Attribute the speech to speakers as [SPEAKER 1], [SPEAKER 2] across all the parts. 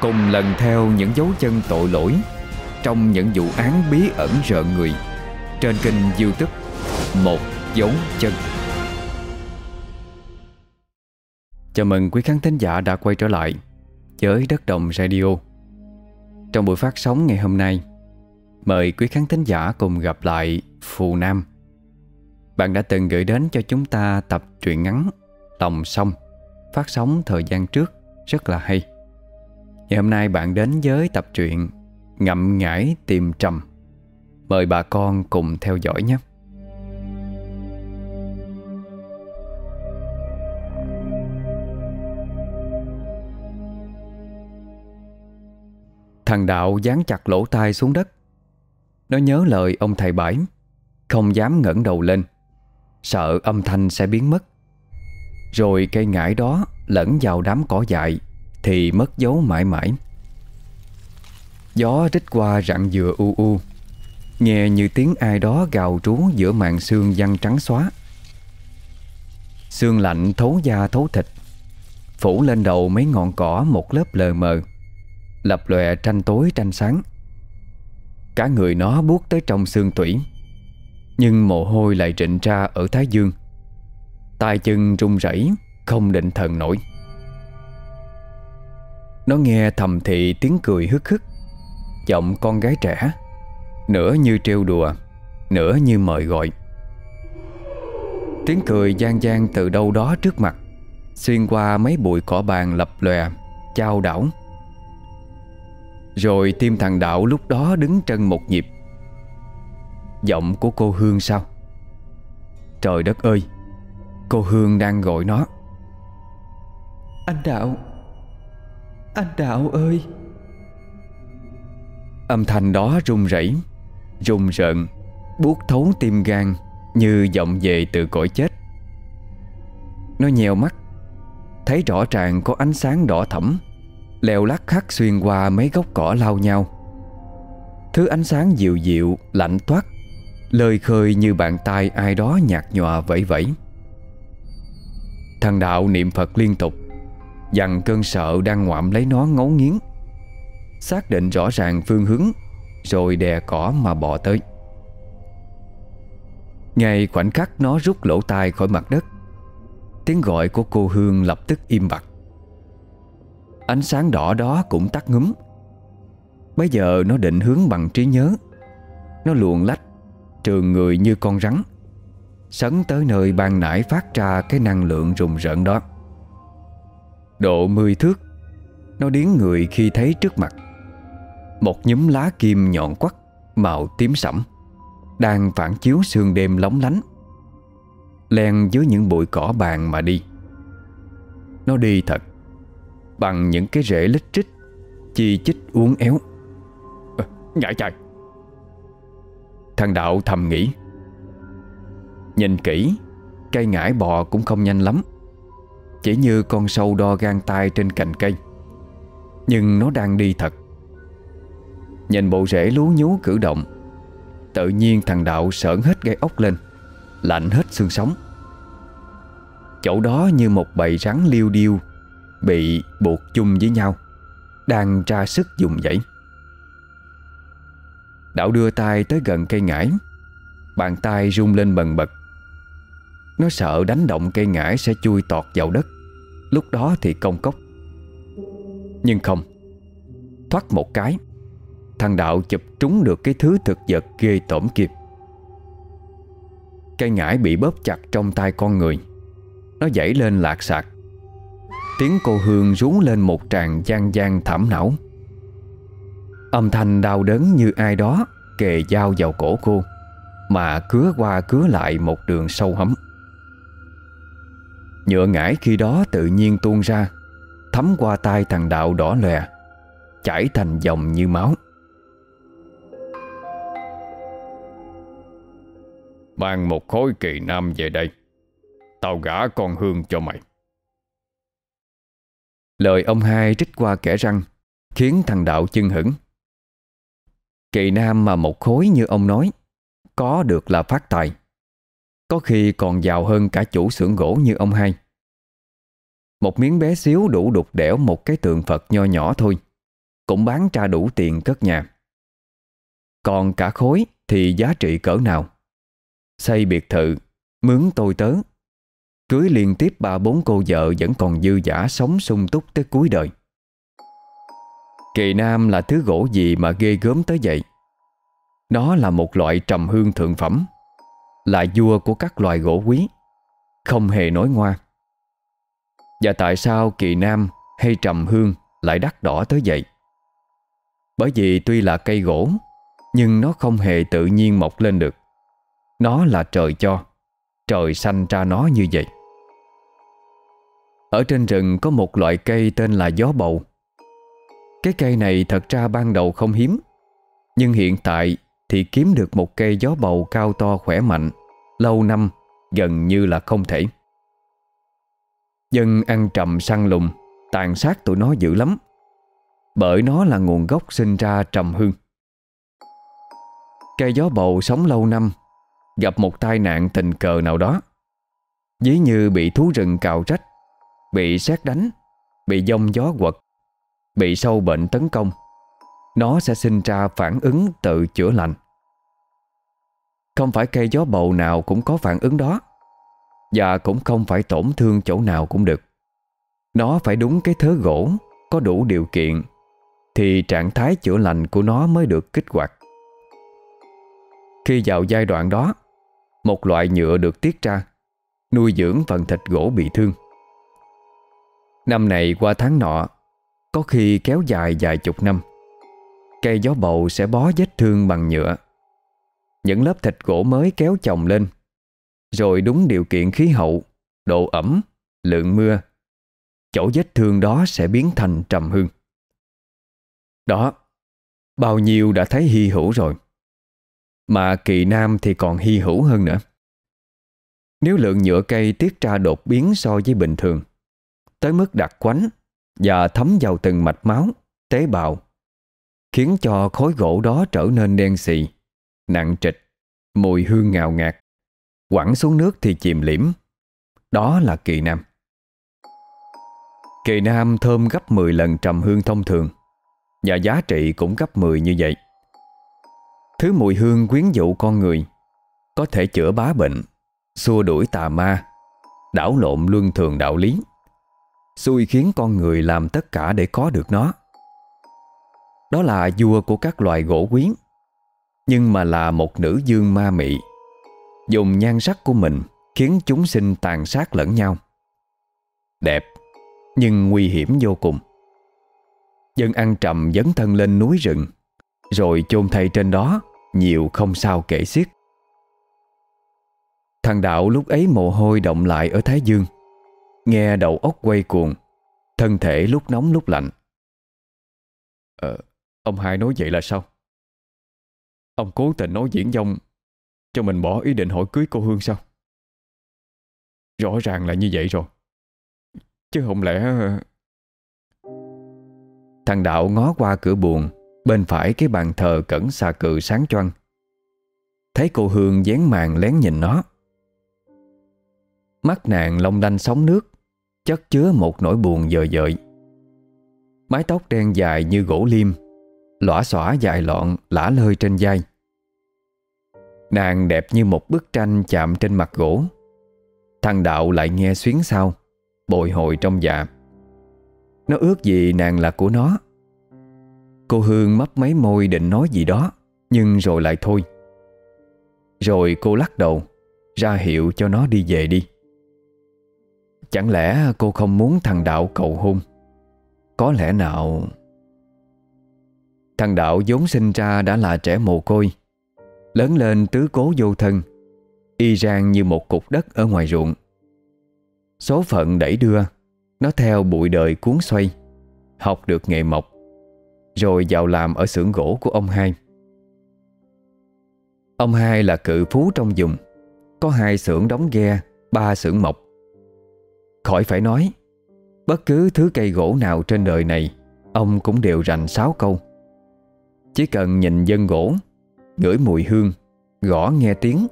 [SPEAKER 1] Cùng lần theo những dấu chân tội lỗi Trong những vụ án bí ẩn rợ người. Trên kênh youtube, Một dấu chân. Chào mừng quý khán thính giả đã quay trở lại Với Đất Đồng Radio. Trong buổi phát sóng ngày hôm nay, Mời quý khán thính giả cùng gặp lại Phù Nam. Bạn đã từng gửi đến cho chúng ta tập truyện ngắn Lòng sông, Phát sóng thời gian trước, Rất là hay. Ngày hôm nay bạn đến với tập truyện Ngậm ngải tìm trầm. Mời bà con cùng theo dõi nhé. Thằng Đạo dán chặt lỗ tai xuống đất. Nó nhớ lời ông thầy bãi, Không dám ngẩng đầu lên, Sợ âm thanh sẽ biến mất. Rồi cây ngải đó lẫn vào đám cỏ dại thì mất dấu mãi mãi. Gió rít qua rặng dừa u u, Nghe như tiếng ai đó gào trú giữa màn xương văng trắng xóa. Xương lạnh thấu da thấu thịt, Phủ lên đầu mấy ngọn cỏ một lớp lờ mờ, Lập lòe tranh tối tranh sáng. Cả người nó buốt tới trong xương tủy, Nhưng mồ hôi lại trịnh ra ở thái dương. Tay chân run rẩy, Không định thần nổi. Nó nghe thầm thị tiếng cười hức hức. Giọng con gái trẻ, Nửa như trêu đùa, Nửa như mời gọi. Tiếng cười gian gian từ đâu đó trước mặt, Xuyên qua mấy bụi cỏ bàn lập lòe, Chao đảo. Rồi tim thằng Đạo lúc đó đứng chân một nhịp. Giọng của cô Hương sao? Trời đất ơi, Cô Hương đang gọi nó.
[SPEAKER 2] Anh Đạo anh Đạo ơi.
[SPEAKER 1] Âm thanh đó rung rẩy Rung rợn, Buốt thấu tim gan Như vọng về từ cõi chết. Nó nhèo mắt, Thấy rõ ràng có ánh sáng đỏ thẫm, Leo lắc khắc xuyên qua mấy gốc cỏ lao nhau. Thứ ánh sáng dịu dịu, Lạnh toát Lơi khơi như bàn tay ai đó nhạt nhòa vẫy vẫy. Thằng Đạo niệm Phật liên tục Dằn cơn sợ đang ngoạm lấy nó ngấu nghiến. Xác định rõ ràng phương hướng, Rồi đè cỏ mà bò tới. Ngay khoảnh khắc nó rút lỗ tai khỏi mặt đất, Tiếng gọi của cô Hương lập tức im bặt. Ánh sáng đỏ đó cũng tắt ngúm. Bây giờ nó định hướng bằng trí nhớ. Nó luồn lách Trường người như con rắn, Sấn tới nơi ban nãy phát ra Cái năng lượng rùng rợn đó. Độ mười thước. Nó điến người khi thấy trước mặt. Một nhúm lá kim nhọn quắt Màu tím sẫm Đang phản chiếu sương đêm lóng lánh Len dưới những bụi cỏ bàn mà đi. Nó đi thật Bằng những cái rễ lít trích Chi chích uốn éo. À, Ngại chạy Thằng Đạo thầm nghĩ. Nhìn kỹ Cây ngải bò cũng không nhanh lắm. Chỉ như con sâu đo gan tay trên cành cây. Nhưng nó đang đi thật. Nhìn bộ rễ lú nhú cử động, Tự nhiên thằng Đạo sởn hết gai ốc lên, Lạnh hết xương sống. Chỗ đó như một bầy rắn liêu điêu Bị buộc chung với nhau, Đang ra sức dùng dãy. Đạo đưa tay tới gần cây ngải, Bàn tay rung lên bần bật. Nó sợ đánh động cây ngải sẽ chui tọt vào đất. Lúc đó thì công cốc. Nhưng không. Thoát một cái, Thằng Đạo chụp trúng được cái thứ thực vật ghê tổm kịp Cây ngải bị bóp chặt trong tay con người. Nó dãy lên lạc sạc. Tiếng cô Hương rú lên một tràng gian gian thảm não. Âm thanh đau đớn như ai đó Kề dao vào cổ cô, Mà cứa qua cứa lại một đường sâu hấm. Nhựa ngải khi đó tự nhiên tuôn ra, Thấm qua tay thằng đạo đỏ lòe Chảy thành dòng như máu.
[SPEAKER 3] Mang một khối kỳ nam về đây, Tao gả con Hương cho mày.
[SPEAKER 1] Lời ông hai trích qua kẻ răng, Khiến thằng đạo chân hững Kỳ nam mà một khối như ông nói, Có được là phát tài. Có khi còn giàu hơn cả chủ xưởng gỗ như ông hai. Một miếng bé xíu đủ đục đẽo một cái tượng Phật nho nhỏ thôi, Cũng bán ra đủ tiền cất nhà. Còn cả khối thì giá trị cỡ nào? Xây biệt thự, Mướn tôi tớ. Cưới liên tiếp ba bốn cô vợ Vẫn còn dư giả sống sung túc tới cuối đời. Kỳ nam là thứ gỗ gì mà ghê gớm tới vậy? Nó là một loại trầm hương thượng phẩm. Là vua của các loài gỗ quý, Không hề nói ngoa. Và tại sao kỳ nam hay trầm hương lại đắt đỏ tới vậy? Bởi vì tuy là cây gỗ, Nhưng nó không hề tự nhiên mọc lên được. Nó là trời cho, Trời sanh ra nó như vậy. Ở trên rừng có một loại cây tên là gió bầu. Cái cây này thật ra ban đầu không hiếm, Nhưng hiện tại thì kiếm được một cây gió bầu cao to khỏe mạnh. Lâu năm, gần như là không thể. Dân ăn trầm săn lùng, Tàn sát tụi nó dữ lắm. Bởi nó là nguồn gốc sinh ra trầm hương. Cây gió bầu sống lâu năm, Gặp một tai nạn tình cờ nào đó. Dí như bị thú rừng cào rách, Bị xét đánh, Bị giông gió quật, Bị sâu bệnh tấn công. Nó sẽ sinh ra phản ứng tự chữa lành. Không phải cây gió bầu nào cũng có phản ứng đó. Và cũng không phải tổn thương chỗ nào cũng được. Nó phải đúng cái thớ gỗ, Có đủ điều kiện, Thì trạng thái chữa lành của nó mới được kích hoạt. Khi vào giai đoạn đó, Một loại nhựa được tiết ra, Nuôi dưỡng phần thịt gỗ bị thương. Năm này qua tháng nọ, Có khi kéo dài vài chục năm, Cây gió bầu sẽ bó vết thương bằng nhựa. Những lớp thịt gỗ mới kéo chồng lên. Rồi đúng điều kiện khí hậu Độ ẩm, lượng mưa. Chỗ vết thương đó sẽ biến thành trầm hương. Đó Bao nhiêu đã thấy hy hữu rồi. Mà kỳ nam thì còn hy hữu hơn nữa. Nếu lượng nhựa cây tiết ra đột biến so với bình thường Tới mức đặc quánh Và thấm vào từng mạch máu Tế bào Khiến cho khối gỗ đó trở nên đen xì. Nặng trịch Mùi hương ngào ngạt Quẳng xuống nước thì chìm liễm Đó là kỳ nam Kỳ nam thơm gấp 10 lần trầm hương thông thường Và giá trị cũng gấp 10 như vậy Thứ mùi hương quyến dụ con người Có thể chữa bá bệnh xua đuổi tà ma, đảo lộn luân thường đạo lý, xui khiến con người làm tất cả để có được nó. Đó là vua của các loài gỗ quyến nhưng mà là một nữ dương ma mị, dùng nhan sắc của mình khiến chúng sinh tàn sát lẫn nhau. Đẹp, nhưng nguy hiểm vô cùng. Dân ăn trầm dấn thân lên núi rừng, rồi chôn thay trên đó nhiều không sao kể xiết. Thằng Đạo lúc ấy mồ hôi động lại ở Thái Dương Nghe đầu óc quay cuồng Thân thể lúc nóng lúc lạnh Ờ, ông hai nói vậy là sao? Ông cố tình nói diễn dông, Cho mình bỏ ý định hỏi cưới cô Hương sao? Rõ ràng là như vậy rồi. Chứ không lẽ Thằng Đạo ngó qua cửa buồn, Bên phải cái bàn thờ cẩn xà cự sáng choang. Thấy cô Hương dán màn lén nhìn nó. Mắt nàng long đanh sóng nước, Chất chứa một nỗi buồn dời dợi. Mái tóc đen dài như gỗ liêm Lõa xõa dài lọn, lả lơi trên vai. Nàng đẹp như một bức tranh chạm trên mặt gỗ. Thằng đạo lại nghe xuyến sao Bồi hồi trong dạ. Nó ước gì nàng là của nó. Cô Hương mấp mấy môi định nói gì đó, Nhưng rồi lại thôi. Rồi cô lắc đầu, Ra hiệu cho nó đi về đi. Chẳng lẽ cô không muốn thằng Đạo cầu hôn? Có lẽ nào Thằng Đạo vốn sinh ra đã là trẻ mồ côi, Lớn lên tứ cố vô thân, Y rang như một cục đất ở ngoài ruộng. Số phận đẩy đưa, Nó theo bụi đời cuốn xoay, Học được nghề mộc, Rồi vào làm ở xưởng gỗ của ông hai. Ông hai là cự phú trong vùng, Có hai xưởng đóng ghe, Ba xưởng mộc. Khỏi phải nói, Bất cứ thứ cây gỗ nào trên đời này, Ông cũng đều rành sáu câu. Chỉ cần nhìn dân gỗ Ngửi mùi hương Gõ nghe tiếng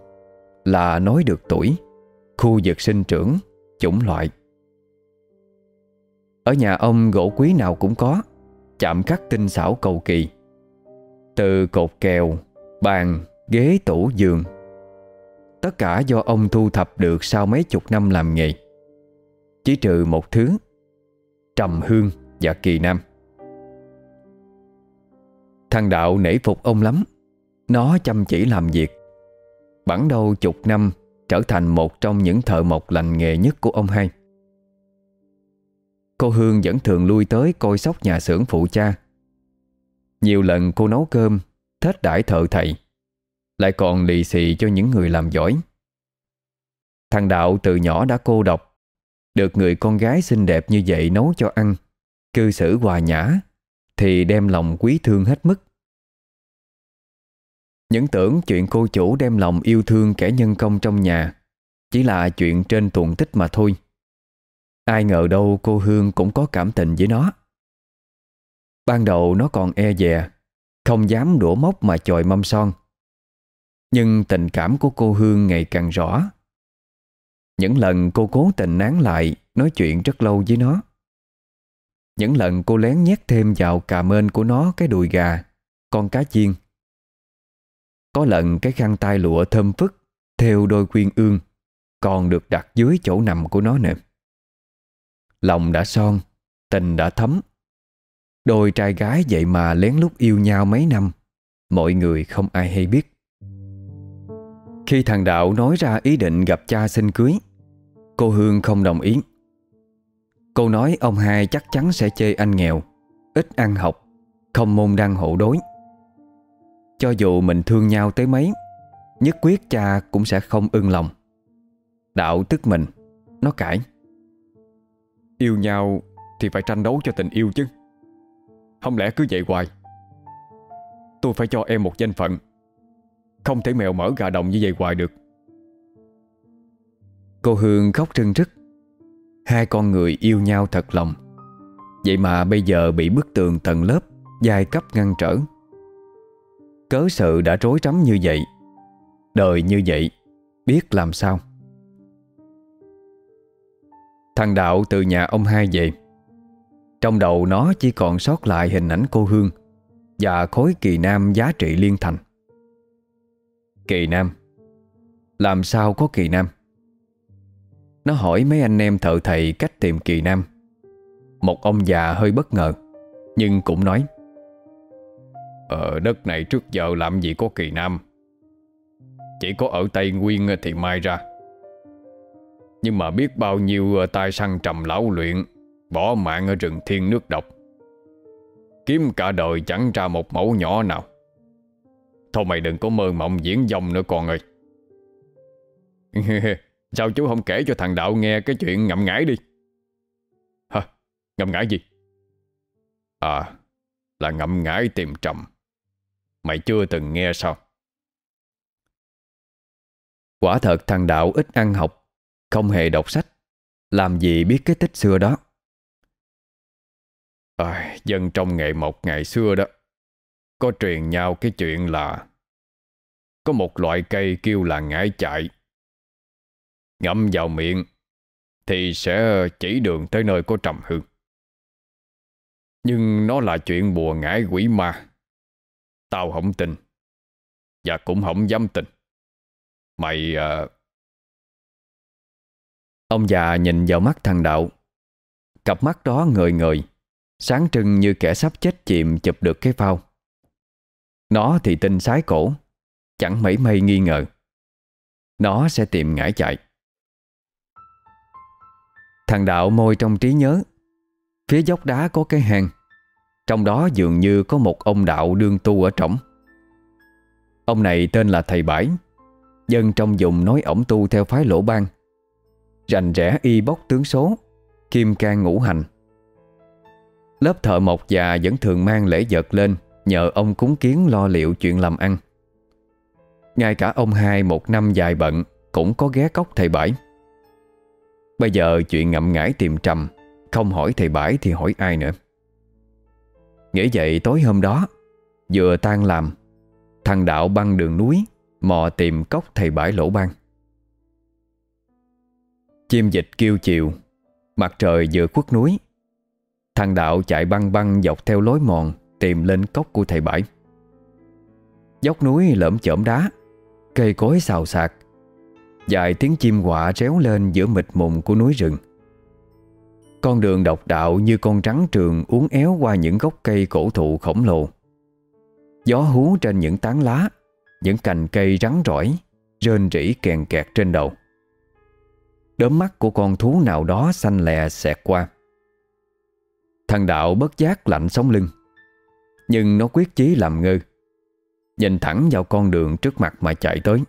[SPEAKER 1] Là nói được tuổi Khu vực sinh trưởng Chủng loại. Ở nhà ông gỗ quý nào cũng có Chạm khắc tinh xảo cầu kỳ Từ cột kèo Bàn, ghế, tủ, giường. Tất cả do ông thu thập được sau mấy chục năm làm nghề. Chỉ trừ một thứ Trầm hương và kỳ nam. Thằng Đạo nể phục ông lắm. Nó chăm chỉ làm việc. Bản đâu chục năm, Trở thành một trong những thợ mộc lành nghề nhất của ông hai Cô Hương vẫn thường lui tới coi sóc nhà xưởng phụ cha. Nhiều lần cô nấu cơm, Thết đãi thợ thầy, Lại còn lì xì cho những người làm giỏi. Thằng Đạo từ nhỏ đã cô độc, Được người con gái xinh đẹp như vậy nấu cho ăn, Cư xử hòa nhã thì đem lòng quý thương hết mức. Những tưởng chuyện cô chủ đem lòng yêu thương kẻ nhân công trong nhà, Chỉ là chuyện trên tuần tích mà thôi. Ai ngờ đâu cô Hương cũng có cảm tình với nó. Ban đầu nó còn e dè, Không dám đổ mốc mà chòi mâm son. Nhưng tình cảm của cô Hương ngày càng rõ. Những lần cô cố tình nán lại, Nói chuyện rất lâu với nó những lần cô lén nhét thêm vào cà mên của nó Cái đùi gà, Con cá chiên. Có lần cái khăn tay lụa thơm phức, Theo đôi quyên ương, Còn được đặt dưới chỗ nằm của nó nữa. Lòng đã son, Tình đã thấm. Đôi trai gái vậy mà lén lút yêu nhau mấy năm, Mọi người không ai hay biết. Khi thằng Đạo nói ra ý định gặp cha xin cưới, Cô Hương không đồng ý. Cô nói ông hai chắc chắn sẽ chê anh nghèo, Ít ăn học, Không môn đăng hộ đối. Cho dù mình thương nhau tới mấy, Nhất quyết cha cũng sẽ không ưng lòng. Đạo tức mình, Nó cãi. Yêu nhau thì phải tranh đấu cho tình yêu chứ. Không lẽ cứ vậy hoài? Tôi phải cho em một danh phận. Không thể mèo mở gà đồng như vậy hoài được. Cô Hương khóc rưng rức. Hai con người yêu nhau thật lòng. Vậy mà bây giờ bị bức tường tầng lớp, Giai cấp ngăn trở. Cớ sự đã rối rắm như vậy? Đời như vậy, Biết làm sao? Thằng Đạo từ nhà ông hai về. Trong đầu nó chỉ còn sót lại hình ảnh cô Hương Và khối kỳ nam giá trị liên thành. Kỳ nam? Làm sao có kỳ nam? Nó hỏi mấy anh em thợ thầy cách tìm kỳ nam. Một ông già hơi bất ngờ, Nhưng cũng nói Ở đất này trước giờ làm gì có kỳ nam? Chỉ có ở Tây Nguyên thì mai ra. Nhưng mà biết bao nhiêu tai săn trầm lão luyện, Bỏ mạng ở rừng thiên nước độc. Kiếm cả đời chẳng ra một mẫu nhỏ nào. Thôi mày đừng có mơ mộng diễn dòng nữa con ơi. Sao chú không kể cho thằng Đạo nghe cái chuyện ngậm ngãi đi Hả? Ngậm ngãi gì? À, là ngậm ngãi tìm trầm Mày chưa từng nghe sao? Quả thật thằng Đạo ít ăn học không hề đọc sách Làm gì biết cái tích xưa đó à, Dân trong nghệ mộc ngày xưa đó Có truyền nhau cái chuyện là Có một loại cây kêu là ngải chạy Ngậm vào miệng Thì sẽ chỉ đường tới nơi có trầm hương. Nhưng nó là chuyện bùa ngải quỷ ma. Tao không tin Và cũng không dám tin. Mày uh, Ông già nhìn vào mắt thằng Đạo. Cặp mắt đó ngời ngời Sáng trưng như kẻ sắp chết chìm chụp được cái phao. Nó thì tin sái cổ Chẳng mấy mây nghi ngờ. Nó sẽ tìm ngải chạy. Thằng Đạo môi trong trí nhớ. Phía dốc đá có cái hang. Trong đó dường như có một ông đạo đương tu ở trỏng. Ông này tên là Thầy Bãi, Dân trong vùng nói ổng tu theo phái lỗ ban. Rành rẽ y bốc tướng số, Kim can ngũ hành. Lớp thợ mộc già vẫn thường mang lễ vật lên Nhờ ông cúng kiến lo liệu chuyện làm ăn. Ngay cả ông hai một năm dài bận Cũng có ghé cốc thầy bãi. Bây giờ chuyện ngậm ngãi tìm trầm, Không hỏi thầy bãi thì hỏi ai nữa. Nghĩ vậy tối hôm đó, Vừa tan làm, Thằng Đạo băng đường núi, Mò tìm cốc thầy bãi lỗ ban Chim dịch kêu chiều, Mặt trời vừa khuất núi, Thằng Đạo chạy băng băng dọc theo lối mòn Tìm lên cốc của thầy Bãi. Dốc núi lởm chởm đá, Cây cối xào xạc Dài tiếng chim quạ réo lên giữa mịt mùng của núi rừng. Con đường độc đạo như con rắn trường uốn éo qua những gốc cây cổ thụ khổng lồ. Gió hú trên những tán lá, Những cành cây rắn rỏi, Rên rỉ kèn kẹt trên đầu. Đốm mắt của con thú nào đó xanh lè xẹt qua. Thằng đạo bất giác lạnh sống lưng, Nhưng nó quyết chí làm ngơ, Nhìn thẳng vào con đường trước mặt mà chạy tới.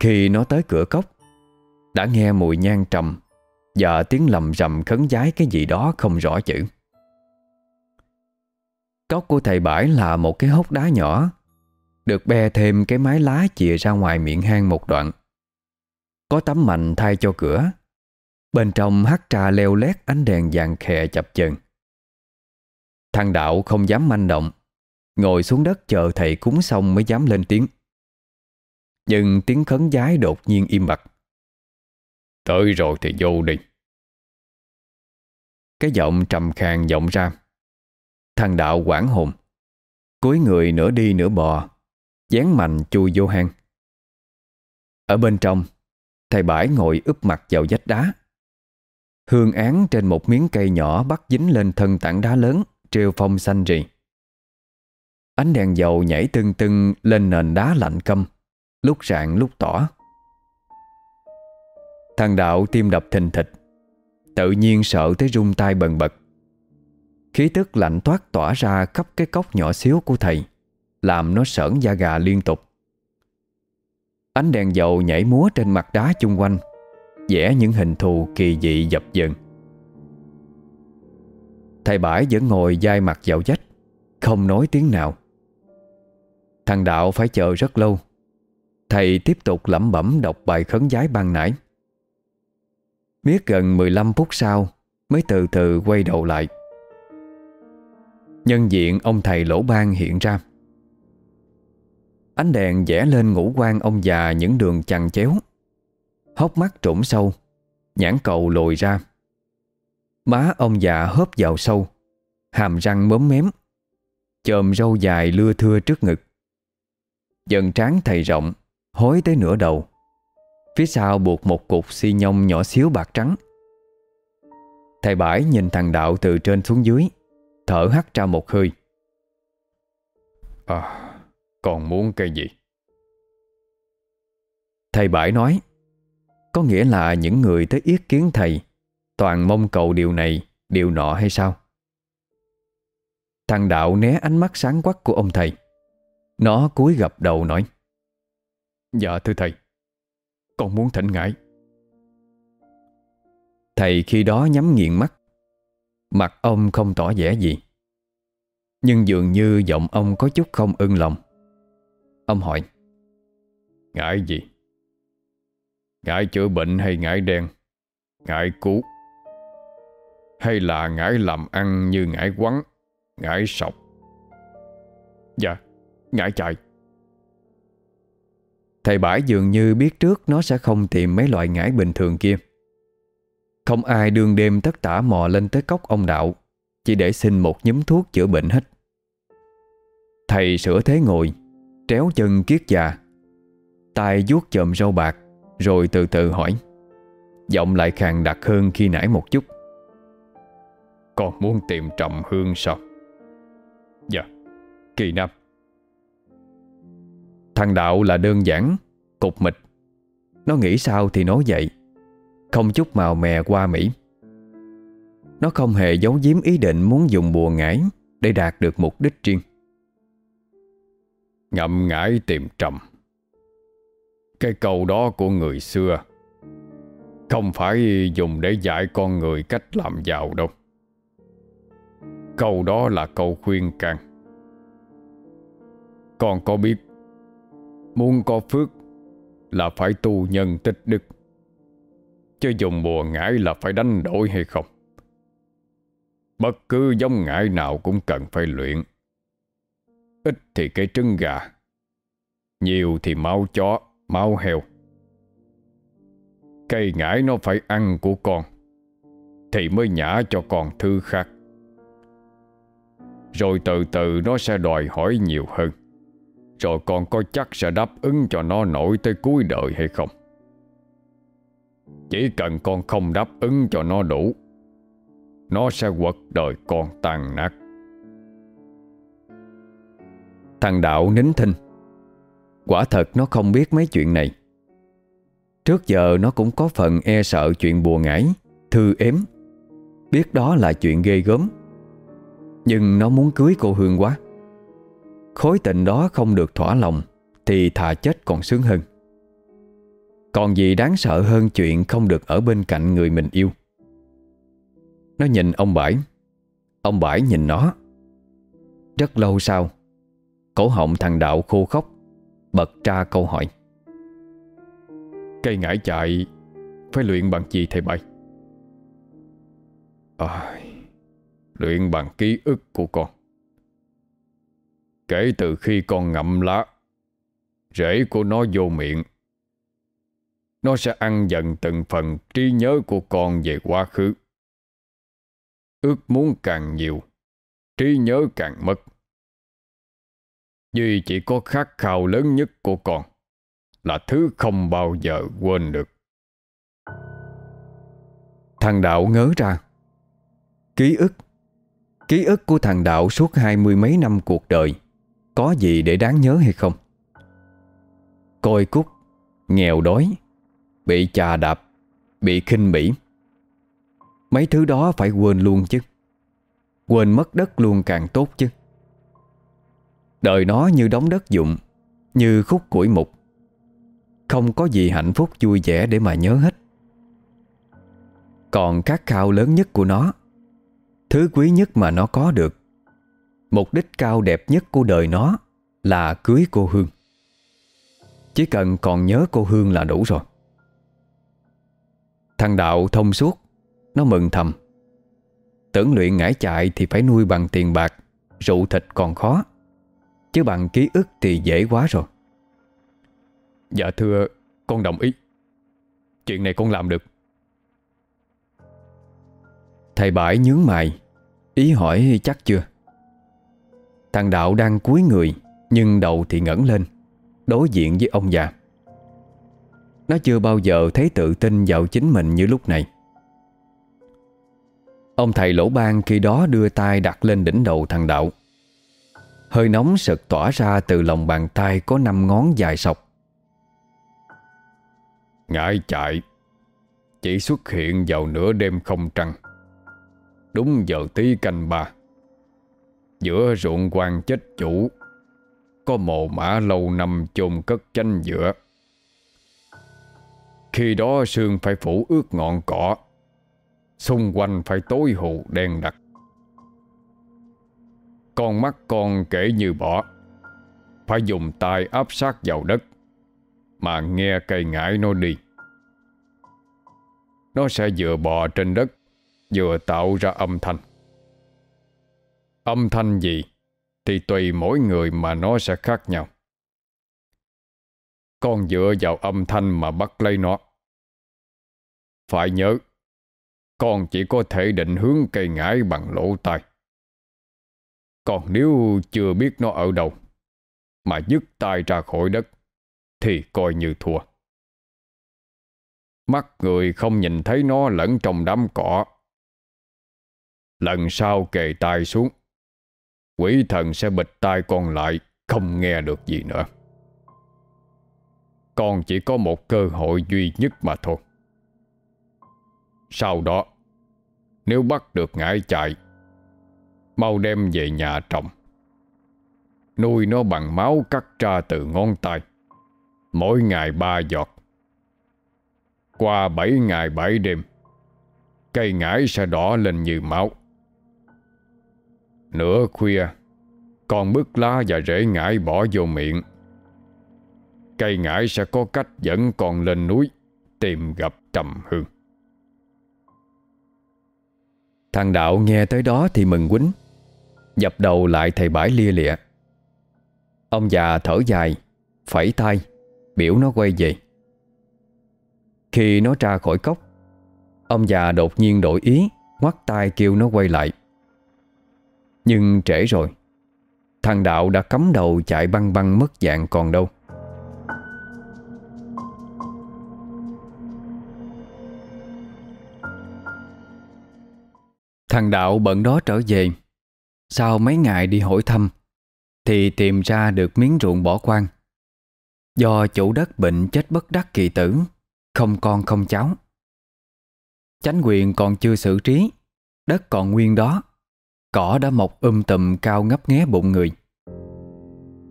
[SPEAKER 1] Khi nó tới cửa cốc, Đã nghe mùi nhang trầm Và tiếng lầm rầm khấn giái cái gì đó không rõ chữ. Cốc của thầy bãi là một cái hốc đá nhỏ, Được be thêm cái mái lá chìa ra ngoài miệng hang một đoạn. Có tấm mạnh thay cho cửa, Bên trong hắt trà leo lét ánh đèn vàng khè chập chờn. Thằng đạo không dám manh động, Ngồi xuống đất chờ thầy cúng xong mới dám lên tiếng. Nhưng tiếng khấn giái đột nhiên im bặt.
[SPEAKER 3] Tới rồi thì vô đi.
[SPEAKER 1] Cái giọng trầm khàn vọng ra. Thằng đạo quảng hồn. Cúi người nửa đi nửa bò. Dán mạnh chui vô hang. Ở bên trong, Thầy bãi ngồi úp mặt vào vách đá. Hương án trên một miếng cây nhỏ bắt dính lên thân tảng đá lớn, Treo phong xanh rì. Ánh đèn dầu nhảy tưng tưng lên nền đá lạnh câm. Lúc rạng lúc tỏ. Thằng đạo tim đập thình thịch, Tự nhiên sợ tới rung tay bần bật. Khí tức lạnh toát tỏa ra khắp cái cốc nhỏ xíu của thầy, Làm nó sởn da gà liên tục. Ánh đèn dầu nhảy múa trên mặt đá chung quanh, vẽ những hình thù kỳ dị dập dần. Thầy bãi vẫn ngồi dai mặt dạo dách, Không nói tiếng nào. Thằng Đạo phải chờ rất lâu Thầy tiếp tục lẩm bẩm đọc bài khấn giái ban nãy. Miết gần 15 phút sau, Mới từ từ quay đầu lại. Nhân diện ông thầy lỗ ban hiện ra. Ánh đèn vẽ lên ngũ quan ông già những đường chằng chéo. Hốc mắt trũng sâu, Nhãn cầu lồi ra. Má ông già hớp vào sâu, Hàm răng mớm mém, Chồm râu dài lưa thưa trước ngực. Dần trán thầy rộng Hối tới nửa đầu. Phía sau buộc một cục xi nhông nhỏ xíu bạc trắng. Thầy bãi nhìn thằng đạo từ trên xuống dưới Thở hắt ra một hơi.
[SPEAKER 3] À Còn muốn cái gì?
[SPEAKER 1] Thầy bãi nói có nghĩa là những người tới yết kiến thầy Toàn mong cầu điều này Điều nọ hay sao? Thằng đạo né ánh mắt sáng quắc của ông thầy. Nó cúi gập đầu nói Dạ thưa thầy. Con muốn thỉnh ngại Thầy khi đó nhắm nghiền mắt. Mặt ông không tỏ vẻ gì. Nhưng dường như giọng ông có chút không ưng lòng. Ông hỏi
[SPEAKER 3] Ngại gì? Ngại chữa bệnh hay ngại đen Ngại cú Hay là ngại làm ăn như ngại quắn Ngại sọc? Dạ Ngại chạy.
[SPEAKER 1] Thầy bãi dường như biết trước Nó sẽ không tìm mấy loại ngải bình thường kia. Không ai đương đêm tất tả mò lên tới cốc ông đạo, Chỉ để xin một nhúm thuốc chữa bệnh hết. Thầy sửa thế ngồi, Tréo chân kiết già, tay vuốt chậm râu bạc, rồi từ từ hỏi. Giọng lại khàn đặc hơn khi nãy một chút.
[SPEAKER 3] Con muốn tìm trầm hương sao? Dạ Kỳ Nam.
[SPEAKER 1] Thằng Đạo là đơn giản, Cục mịch. Nó nghĩ sao thì nói vậy. Không chút màu mè qua Mỹ. Nó không hề giấu giếm ý định Muốn dùng bùa ngải Để đạt được mục đích riêng.
[SPEAKER 3] Ngậm ngải tìm trầm. Cái câu đó của người xưa Không phải dùng để dạy con người cách làm giàu đâu. Câu đó là câu khuyên can. Con có biết Muốn có phước Là phải tu nhân tích đức. Chứ dùng bùa ngải là phải đánh đổi hay không? Bất cứ giống ngải nào cũng cần phải luyện. Ít thì cái trứng gà, Nhiều thì máu chó, Máu heo. Cây ngải nó phải ăn của con, Thì mới nhả cho con thư khác. Rồi từ từ nó sẽ đòi hỏi nhiều hơn. Rồi con có chắc sẽ đáp ứng cho nó nổi tới cuối đời hay không? Chỉ cần con không đáp ứng cho nó đủ, Nó sẽ quật đời con tàn nát.
[SPEAKER 1] Thằng Đạo nín thinh. Quả thật nó không biết mấy chuyện này. Trước giờ nó cũng có phần e sợ chuyện bùa ngải, Thư ếm. Biết đó là chuyện ghê gớm. Nhưng nó muốn cưới cô Hương quá. Khối tình đó không được thỏa lòng Thì thà chết còn sướng hơn. Còn gì đáng sợ hơn chuyện không được ở bên cạnh người mình yêu? Nó nhìn ông Bãi. Ông Bãi nhìn nó. Rất lâu sau Cổ họng thằng Đạo khô khóc Bật ra câu hỏi.
[SPEAKER 3] Cây ngải chạy Phải luyện bằng gì thầy bay à, Luyện bằng ký ức của con. Kể từ khi con ngậm lá. Rễ của nó vô miệng. Nó sẽ ăn dần từng phần trí nhớ của con về quá khứ. Ước muốn càng nhiều, Trí nhớ càng mất. Duy chỉ có khát khao lớn nhất của con Là thứ không bao giờ quên được.
[SPEAKER 1] Thằng Đạo ngớ ra. Ký ức. Ký ức của thằng Đạo suốt hai mươi mấy năm cuộc đời. Có gì để đáng nhớ hay không? Coi cút Nghèo đói, Bị chà đạp, Bị khinh bỉ. Mấy thứ đó phải quên luôn chứ. Quên mất đất luôn càng tốt chứ. Đời nó như đóng đất dụng, Như khúc củi mục. Không có gì hạnh phúc vui vẻ để mà nhớ hết. Còn khát khao lớn nhất của nó, Thứ quý nhất mà nó có được Mục đích cao đẹp nhất của đời nó Là cưới cô Hương. Chỉ cần còn nhớ cô Hương là đủ rồi. Thằng Đạo thông suốt, Nó mừng thầm. Tưởng luyện ngải chạy thì phải nuôi bằng tiền bạc, Rượu thịt còn khó, Chứ bằng ký ức thì dễ quá rồi.
[SPEAKER 3] Dạ thưa, con đồng ý. Chuyện này con làm được.
[SPEAKER 1] Thầy bãi nhướng mày, Ý hỏi chắc chưa? Thằng Đạo đang cúi người, Nhưng đầu thì ngẩng lên, Đối diện với ông già. Nó chưa bao giờ thấy tự tin vào chính mình như lúc này. Ông thầy lỗ ban khi đó đưa tay đặt lên đỉnh đầu thằng Đạo. Hơi nóng sực tỏa ra từ lòng bàn tay có năm ngón dài sọc.
[SPEAKER 3] Ngãi chạy, Chỉ xuất hiện vào nửa đêm không trăng. Đúng giờ tí canh ba. Giữa ruộng quan chết chủ. Có mồ mã lâu năm chôn cất chanh giữa Khi đó sương phải phủ ướt ngọn cỏ. Xung quanh phải tối hù đen đặc. Con mắt con kể như bỏ. Phải dùng tay áp sát vào đất, Mà nghe cây ngải nó đi. Nó sẽ vừa bò trên đất, Vừa tạo ra âm thanh. Âm thanh gì? Thì tùy mỗi người mà nó sẽ khác nhau. Con dựa vào âm thanh mà bắt lấy nó. Phải nhớ, Con chỉ có thể định hướng cây ngải bằng lỗ tai. Còn nếu chưa biết nó ở đâu, Mà dứt tay ra khỏi đất, Thì coi như thua. Mắt người không nhìn thấy nó lẫn trong đám cỏ. Lần sau kề tay xuống Quỷ thần sẽ bịch tai con lại, Không nghe được gì nữa. Con chỉ có một cơ hội duy nhất mà thôi. Sau đó, Nếu bắt được ngải chạy, Mau đem về nhà trồng. Nuôi nó bằng máu cắt ra từ ngón tay, Mỗi ngày ba giọt. Qua bảy ngày bảy đêm, Cây ngải sẽ đỏ lên như máu. Nửa khuya, Con bứt lá và rễ ngải bỏ vô miệng. Cây ngải sẽ có cách dẫn con lên núi, Tìm gặp trầm hương.
[SPEAKER 1] Thằng Đạo nghe tới đó thì mừng quýnh, Dập đầu lại thầy bãi lia lịa. Ông già thở dài, Phẩy tay, Biểu nó quay về. Khi nó ra khỏi cốc, Ông già đột nhiên đổi ý, Ngoắt tay kêu nó quay lại. Nhưng trễ rồi. Thằng Đạo đã cắm đầu chạy băng băng mất dạng còn đâu. Thằng Đạo bận đó trở về. Sau mấy ngày đi hỏi thăm, Thì tìm ra được miếng ruộng bỏ quan Do chủ đất bệnh chết bất đắc kỳ tử, Không con không cháu. Chánh quyền còn chưa xử trí, Đất còn nguyên đó. Cỏ đã mọc um tùm cao ngấp nghé bụng người.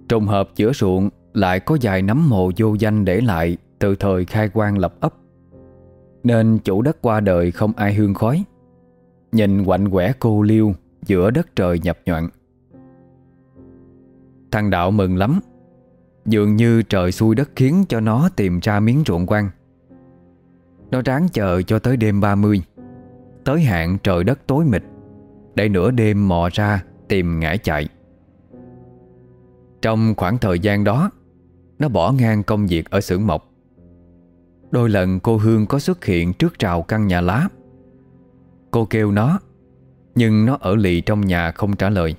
[SPEAKER 1] Trùng hợp giữa ruộng, Lại có vài nấm mồ vô danh để lại Từ thời khai quang lập ấp. Nên chủ đất qua đời không ai hương khói. Nhìn quạnh quẻ cô liêu Giữa đất trời nhập nhoạn. Thằng Đạo mừng lắm, Dường như trời xui đất khiến cho nó tìm ra miếng ruộng quan. Nó ráng chờ cho tới đêm 30 Tới hạn trời đất tối mịt. Để nửa đêm mò ra tìm ngải chạy. Trong khoảng thời gian đó, Nó bỏ ngang công việc ở xưởng mộc. Đôi lần cô Hương có xuất hiện trước rào căn nhà lá. Cô kêu nó, Nhưng nó ở lì trong nhà không trả lời.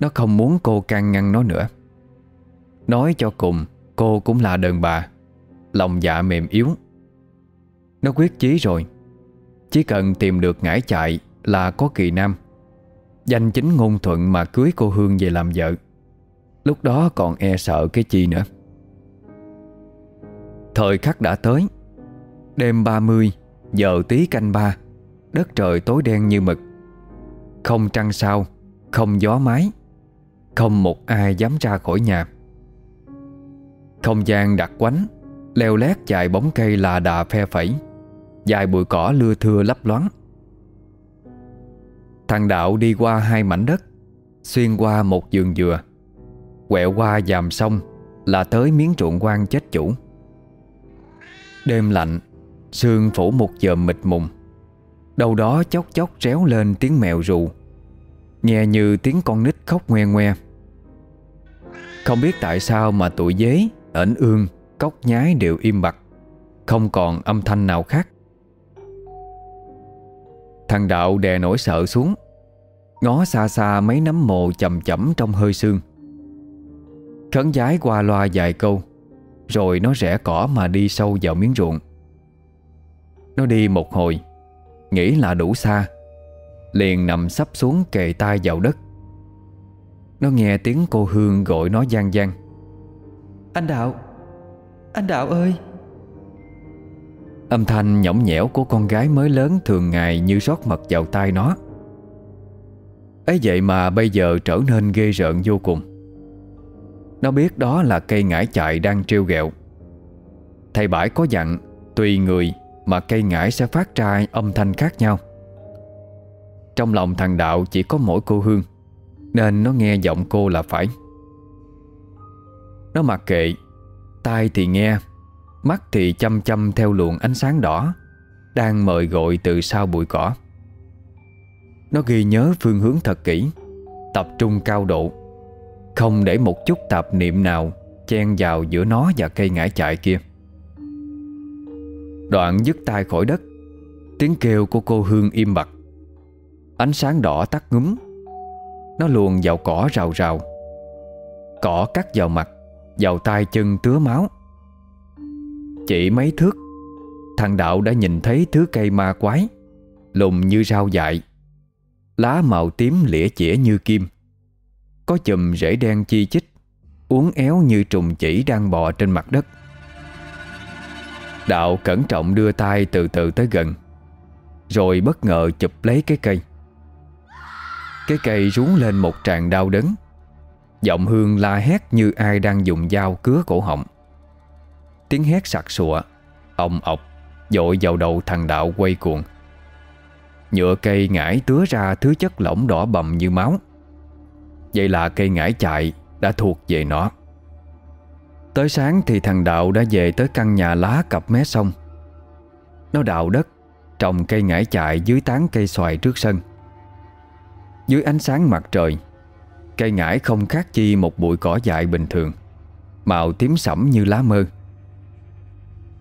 [SPEAKER 1] Nó không muốn cô can ngăn nó nữa. Nói cho cùng, Cô cũng là đàn bà, Lòng dạ mềm yếu. Nó quyết chí rồi, Chỉ cần tìm được ngải chạy là có kỳ nam. Danh chính ngôn thuận mà cưới cô Hương về làm vợ. Lúc đó còn e sợ cái chi nữa. Thời khắc đã tới. Đêm 30 Giờ tí canh ba, Đất trời tối đen như mực. Không trăng sao, Không gió mái, Không một ai dám ra khỏi nhà. Không gian đặc quánh, Leo lét dài bóng cây là đà phe phẩy. Dài bụi cỏ lưa thưa lấp loáng. Thằng Đạo đi qua hai mảnh đất Xuyên qua một vườn dừa Quẹo qua dàm sông Là tới miếng ruộng quan chết chủ. Đêm lạnh Sương phủ một giờ mịt mùng. Đâu đó chốc chốc réo lên tiếng mèo rù Nghe như tiếng con nít khóc ngoe ngoe. Không biết tại sao mà tụi dế, ẩn ương, cốc nhái đều im bặt Không còn âm thanh nào khác. Thằng Đạo đè nổi sợ xuống. Ngó xa xa mấy nấm mồ chầm chậm trong hơi sương. Khấn giái qua loa vài câu, Rồi nó rẽ cỏ mà đi sâu vào miếng ruộng. Nó đi một hồi, Nghĩ là đủ xa, Liền nằm sắp xuống kề tay vào đất. Nó nghe tiếng cô Hương gọi nó gian gian.
[SPEAKER 2] Anh Đạo Anh Đạo ơi!
[SPEAKER 1] Âm thanh nhõng nhẽo của con gái mới lớn thường ngày như rót mật vào tai nó. Ấy vậy mà bây giờ trở nên ghê rợn vô cùng. Nó biết đó là cây ngải chạy đang trêu ghẹo. Thầy bãi có dặn, Tùy người mà cây ngải sẽ phát ra âm thanh khác nhau. Trong lòng thằng Đạo chỉ có mỗi cô Hương, Nên nó nghe giọng cô là phải. Nó mặc kệ, Tai thì nghe Mắt thì chăm chăm theo luồng ánh sáng đỏ, Đang mời gọi từ sau bụi cỏ. Nó ghi nhớ phương hướng thật kỹ, Tập trung cao độ, Không để một chút tạp niệm nào Chen vào giữa nó và cây ngải chạy kia. Đoạn dứt tay khỏi đất, Tiếng kêu của cô Hương im bặt. Ánh sáng đỏ tắt ngúm, Nó luồn vào cỏ rào rào. Cỏ cắt vào mặt, Vào tay chân tứa máu. Chỉ mấy thước. Thằng Đạo đã nhìn thấy thứ cây ma quái, Lùm như rau dại, Lá màu tím lĩa chĩa như kim. Có chùm rễ đen chi chích Uốn éo như trùng chỉ đang bò trên mặt đất. Đạo cẩn trọng đưa tay từ từ tới gần, Rồi bất ngờ chụp lấy cái cây. Cái cây rú lên một tràng đau đớn, Giọng hương la hét như ai đang dùng dao cứa cổ họng. Tiếng hét sặc sụa. Ông ọc, Dội vào đầu thằng Đạo quay cuồng. Nhựa cây ngải tứa ra thứ chất lỏng đỏ bầm như máu. Vậy là cây ngải chạy đã thuộc về nó. Tới sáng thì thằng Đạo đã về tới căn nhà lá cặp mé sông. Nó đào đất, Trồng cây ngải chạy dưới tán cây xoài trước sân. Dưới ánh sáng mặt trời, Cây ngải không khác chi một bụi cỏ dại bình thường, Màu tím sẫm như lá mơ.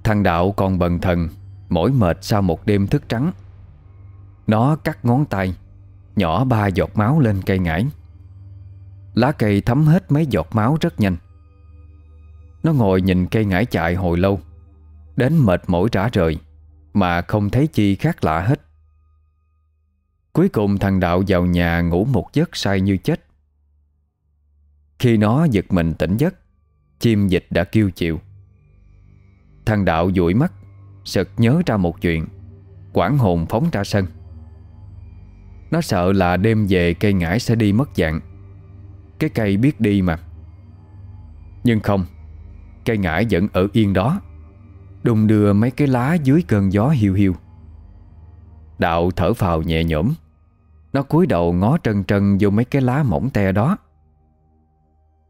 [SPEAKER 1] Thằng Đạo còn bần thần, Mỏi mệt sau một đêm thức trắng. Nó cắt ngón tay, Nhỏ ba giọt máu lên cây ngải. Lá cây thấm hết mấy giọt máu rất nhanh. Nó ngồi nhìn cây ngải chạy hồi lâu, Đến mệt mỏi rã rời, Mà không thấy chi khác lạ hết. Cuối cùng thằng Đạo vào nhà ngủ một giấc say như chết. Khi nó giật mình tỉnh giấc, Chim dịch đã kêu chịu Thằng Đạo dụi mắt, Sực nhớ ra một chuyện. Quảng hồn phóng ra sân. Nó sợ là đêm về cây ngải sẽ đi mất dạng. Cái cây biết đi mà. Nhưng không, Cây ngải vẫn ở yên đó, Đùng đưa mấy cái lá dưới cơn gió hiu hiu. Đạo thở phào nhẹ nhõm. Nó cúi đầu ngó trân trân vô mấy cái lá mỏng te đó.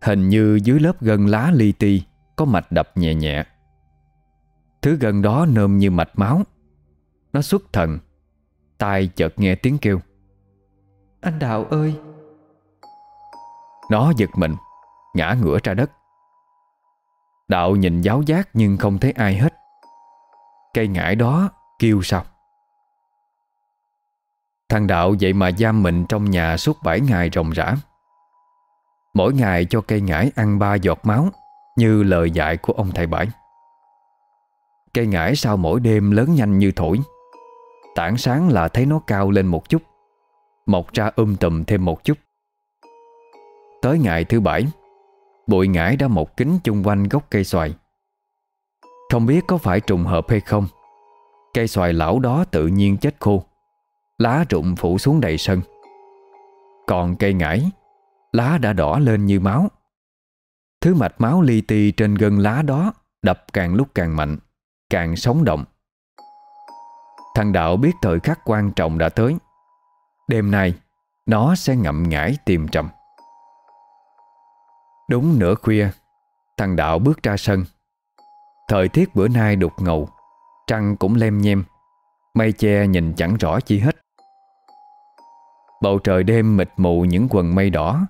[SPEAKER 1] Hình như dưới lớp gân lá li ti Có mạch đập nhẹ nhẹ. Thứ gần đó nôm như mạch máu. Nó xuất thần. Tai chợt nghe tiếng kêu.
[SPEAKER 2] Anh Đạo ơi!
[SPEAKER 1] Nó giật mình Ngã ngửa ra đất. Đạo nhìn giáo giác nhưng không thấy ai hết. Cây ngải đó kêu sao? Thằng Đạo vậy mà giam mình trong nhà suốt 7 ngày ròng rã. Mỗi ngày cho cây ngải ăn ba giọt máu Như lời dạy của ông thầy Bảy Cây ngải sau mỗi đêm lớn nhanh như thổi. Tảng sáng là thấy nó cao lên một chút. Mọc ra um tùm thêm một chút. Tới ngày thứ bảy, Bụi ngải đã một kính chung quanh gốc cây xoài. Không biết có phải trùng hợp hay không, Cây xoài lão đó tự nhiên chết khô, Lá rụng phủ xuống đầy sân. Còn cây ngải, Lá đã đỏ lên như máu. Thứ mạch máu li ti trên gân lá đó Đập càng lúc càng mạnh. Càng sống động. Thằng Đạo biết thời khắc quan trọng đã tới. Đêm nay, Nó sẽ ngậm ngãi tìm trầm. Đúng nửa khuya, Thằng Đạo bước ra sân. Thời tiết bữa nay đục ngầu, Trăng cũng lem nhem, Mây che nhìn chẳng rõ chi hết. Bầu trời đêm mịt mù những quần mây đỏ.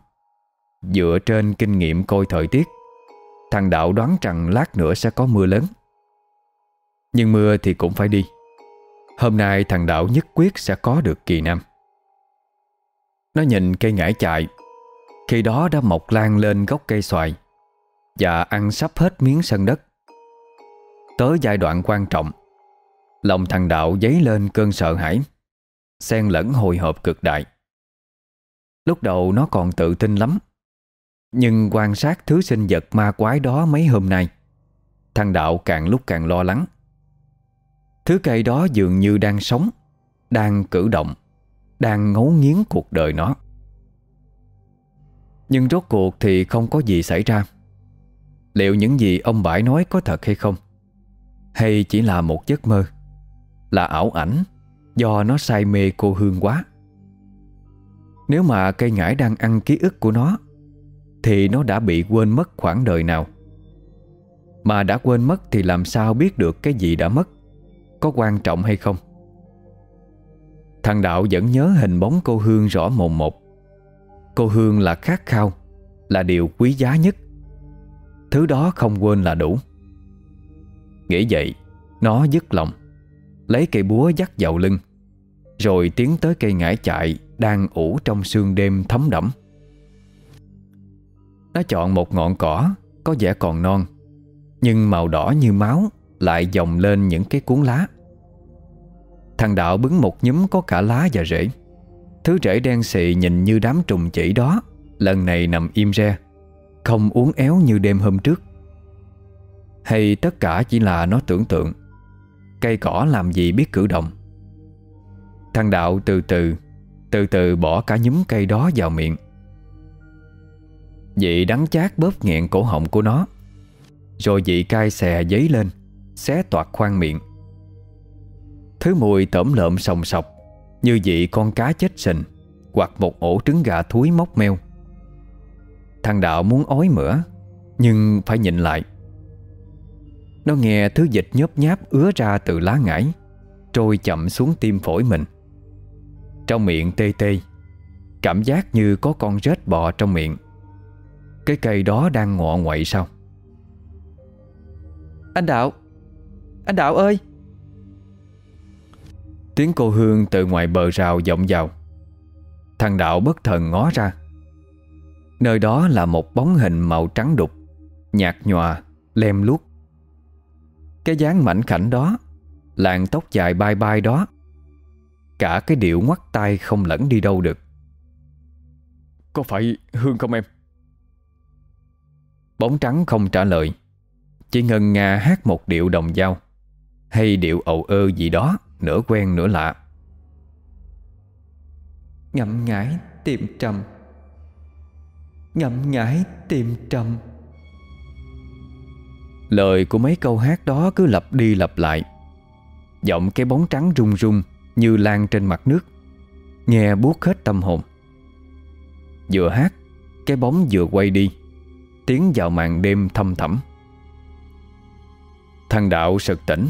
[SPEAKER 1] Dựa trên kinh nghiệm coi thời tiết, Thằng Đạo đoán rằng lát nữa sẽ có mưa lớn. Nhưng mưa thì cũng phải đi. Hôm nay thằng Đạo nhất quyết sẽ có được kỳ nam. Nó nhìn cây ngải chạy. Khi đó đã mọc lan lên gốc cây xoài Và ăn sắp hết miếng sân đất. Tới giai đoạn quan trọng, Lòng thằng Đạo dấy lên cơn sợ hãi, Xen lẫn hồi hộp cực đại. Lúc đầu nó còn tự tin lắm, Nhưng quan sát thứ sinh vật ma quái đó mấy hôm nay, Thằng Đạo càng lúc càng lo lắng. Thứ cây đó dường như đang sống, Đang cử động, Đang ngấu nghiến cuộc đời nó. Nhưng rốt cuộc thì không có gì xảy ra. Liệu những gì ông Bãi nói có thật hay không? Hay chỉ là một giấc mơ, Là ảo ảnh Do nó say mê cô Hương quá? Nếu mà cây ngải đang ăn ký ức của nó, Thì nó đã bị quên mất khoảng đời nào? Mà đã quên mất thì làm sao biết được cái gì đã mất? Có quan trọng hay không? Thằng Đạo vẫn nhớ hình bóng cô Hương rõ mồn một. Cô Hương là khát khao, Là điều quý giá nhất. Thứ đó không quên là đủ. Nghĩ vậy, Nó dứt lòng, Lấy cây búa dắt vào lưng, Rồi tiến tới cây ngải chạy Đang ủ trong sương đêm thấm đẫm. Nó chọn một ngọn cỏ, Có vẻ còn non, Nhưng màu đỏ như máu Lại dòng lên những cái cuốn lá. Thằng Đạo bứng một nhúm có cả lá và rễ. Thứ rễ đen xị nhìn như đám trùng chỉ đó, Lần này nằm im re, Không uốn éo như đêm hôm trước. Hay tất cả chỉ là nó tưởng tượng, Cây cỏ làm gì biết cử động. Thằng Đạo từ từ Từ từ bỏ cả nhúm cây đó vào miệng. Vị đắng chát bóp nghẹn cổ họng của nó, Rồi vị cay xè giấy lên, Xé toạc khoang miệng. Thứ mùi tẩm lợm sòng sọc, Như vị con cá chết sình, Hoặc một ổ trứng gà thúi móc meo. Thằng Đạo muốn ói mửa, Nhưng phải nhịn lại. Nó nghe thứ dịch nhớp nháp ứa ra từ lá ngải, Trôi chậm xuống tim phổi mình. Trong miệng tê tê, Cảm giác như có con rết bò trong miệng. Cái cây đó đang ngọ ngoậy sao?
[SPEAKER 2] Anh Đạo Anh Đạo ơi!
[SPEAKER 1] Tiếng cô Hương từ ngoài bờ rào vọng vào. Thằng Đạo bất thần ngó ra. Nơi đó là một bóng hình màu trắng đục Nhạt nhòa, lem luốc. Cái dáng mảnh khảnh đó Làn tóc dài bay bay đó Cả cái điệu ngoắt tay không lẫn đi đâu được.
[SPEAKER 3] Có phải Hương không em?
[SPEAKER 1] Bóng trắng không trả lời Chỉ ngân nga hát một điệu đồng dao Hay điệu ầu ơ gì đó Nửa quen nửa lạ.
[SPEAKER 2] Ngậm ngãi tìm trầm. Ngậm ngãi tìm trầm.
[SPEAKER 1] Lời của mấy câu hát đó cứ lặp đi lặp lại. Giọng cái bóng trắng rung rung Như lan trên mặt nước Nghe buốt hết tâm hồn. Vừa hát Cái bóng vừa quay đi Tiến vào màn đêm thâm thẳm. Thằng Đạo sực tỉnh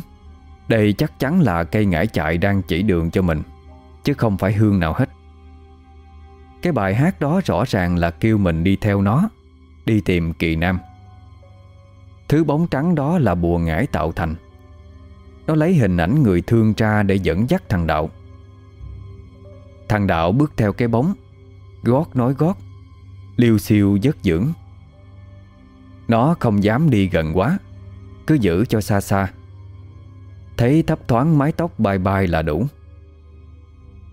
[SPEAKER 1] đây chắc chắn là cây ngải chạy đang chỉ đường cho mình, Chứ không phải hương nào hết. Cái bài hát đó rõ ràng là kêu mình đi theo nó, Đi tìm kỳ nam. Thứ bóng trắng đó là bùa ngải tạo thành. Nó lấy hình ảnh người thương ra để dẫn dắt thằng Đạo. Thằng Đạo bước theo cái bóng, Gót nói gót, Liêu siêu giấc dưỡng. Nó không dám đi gần quá, Cứ giữ cho xa xa. Thấy thấp thoáng mái tóc bay bay là đủ.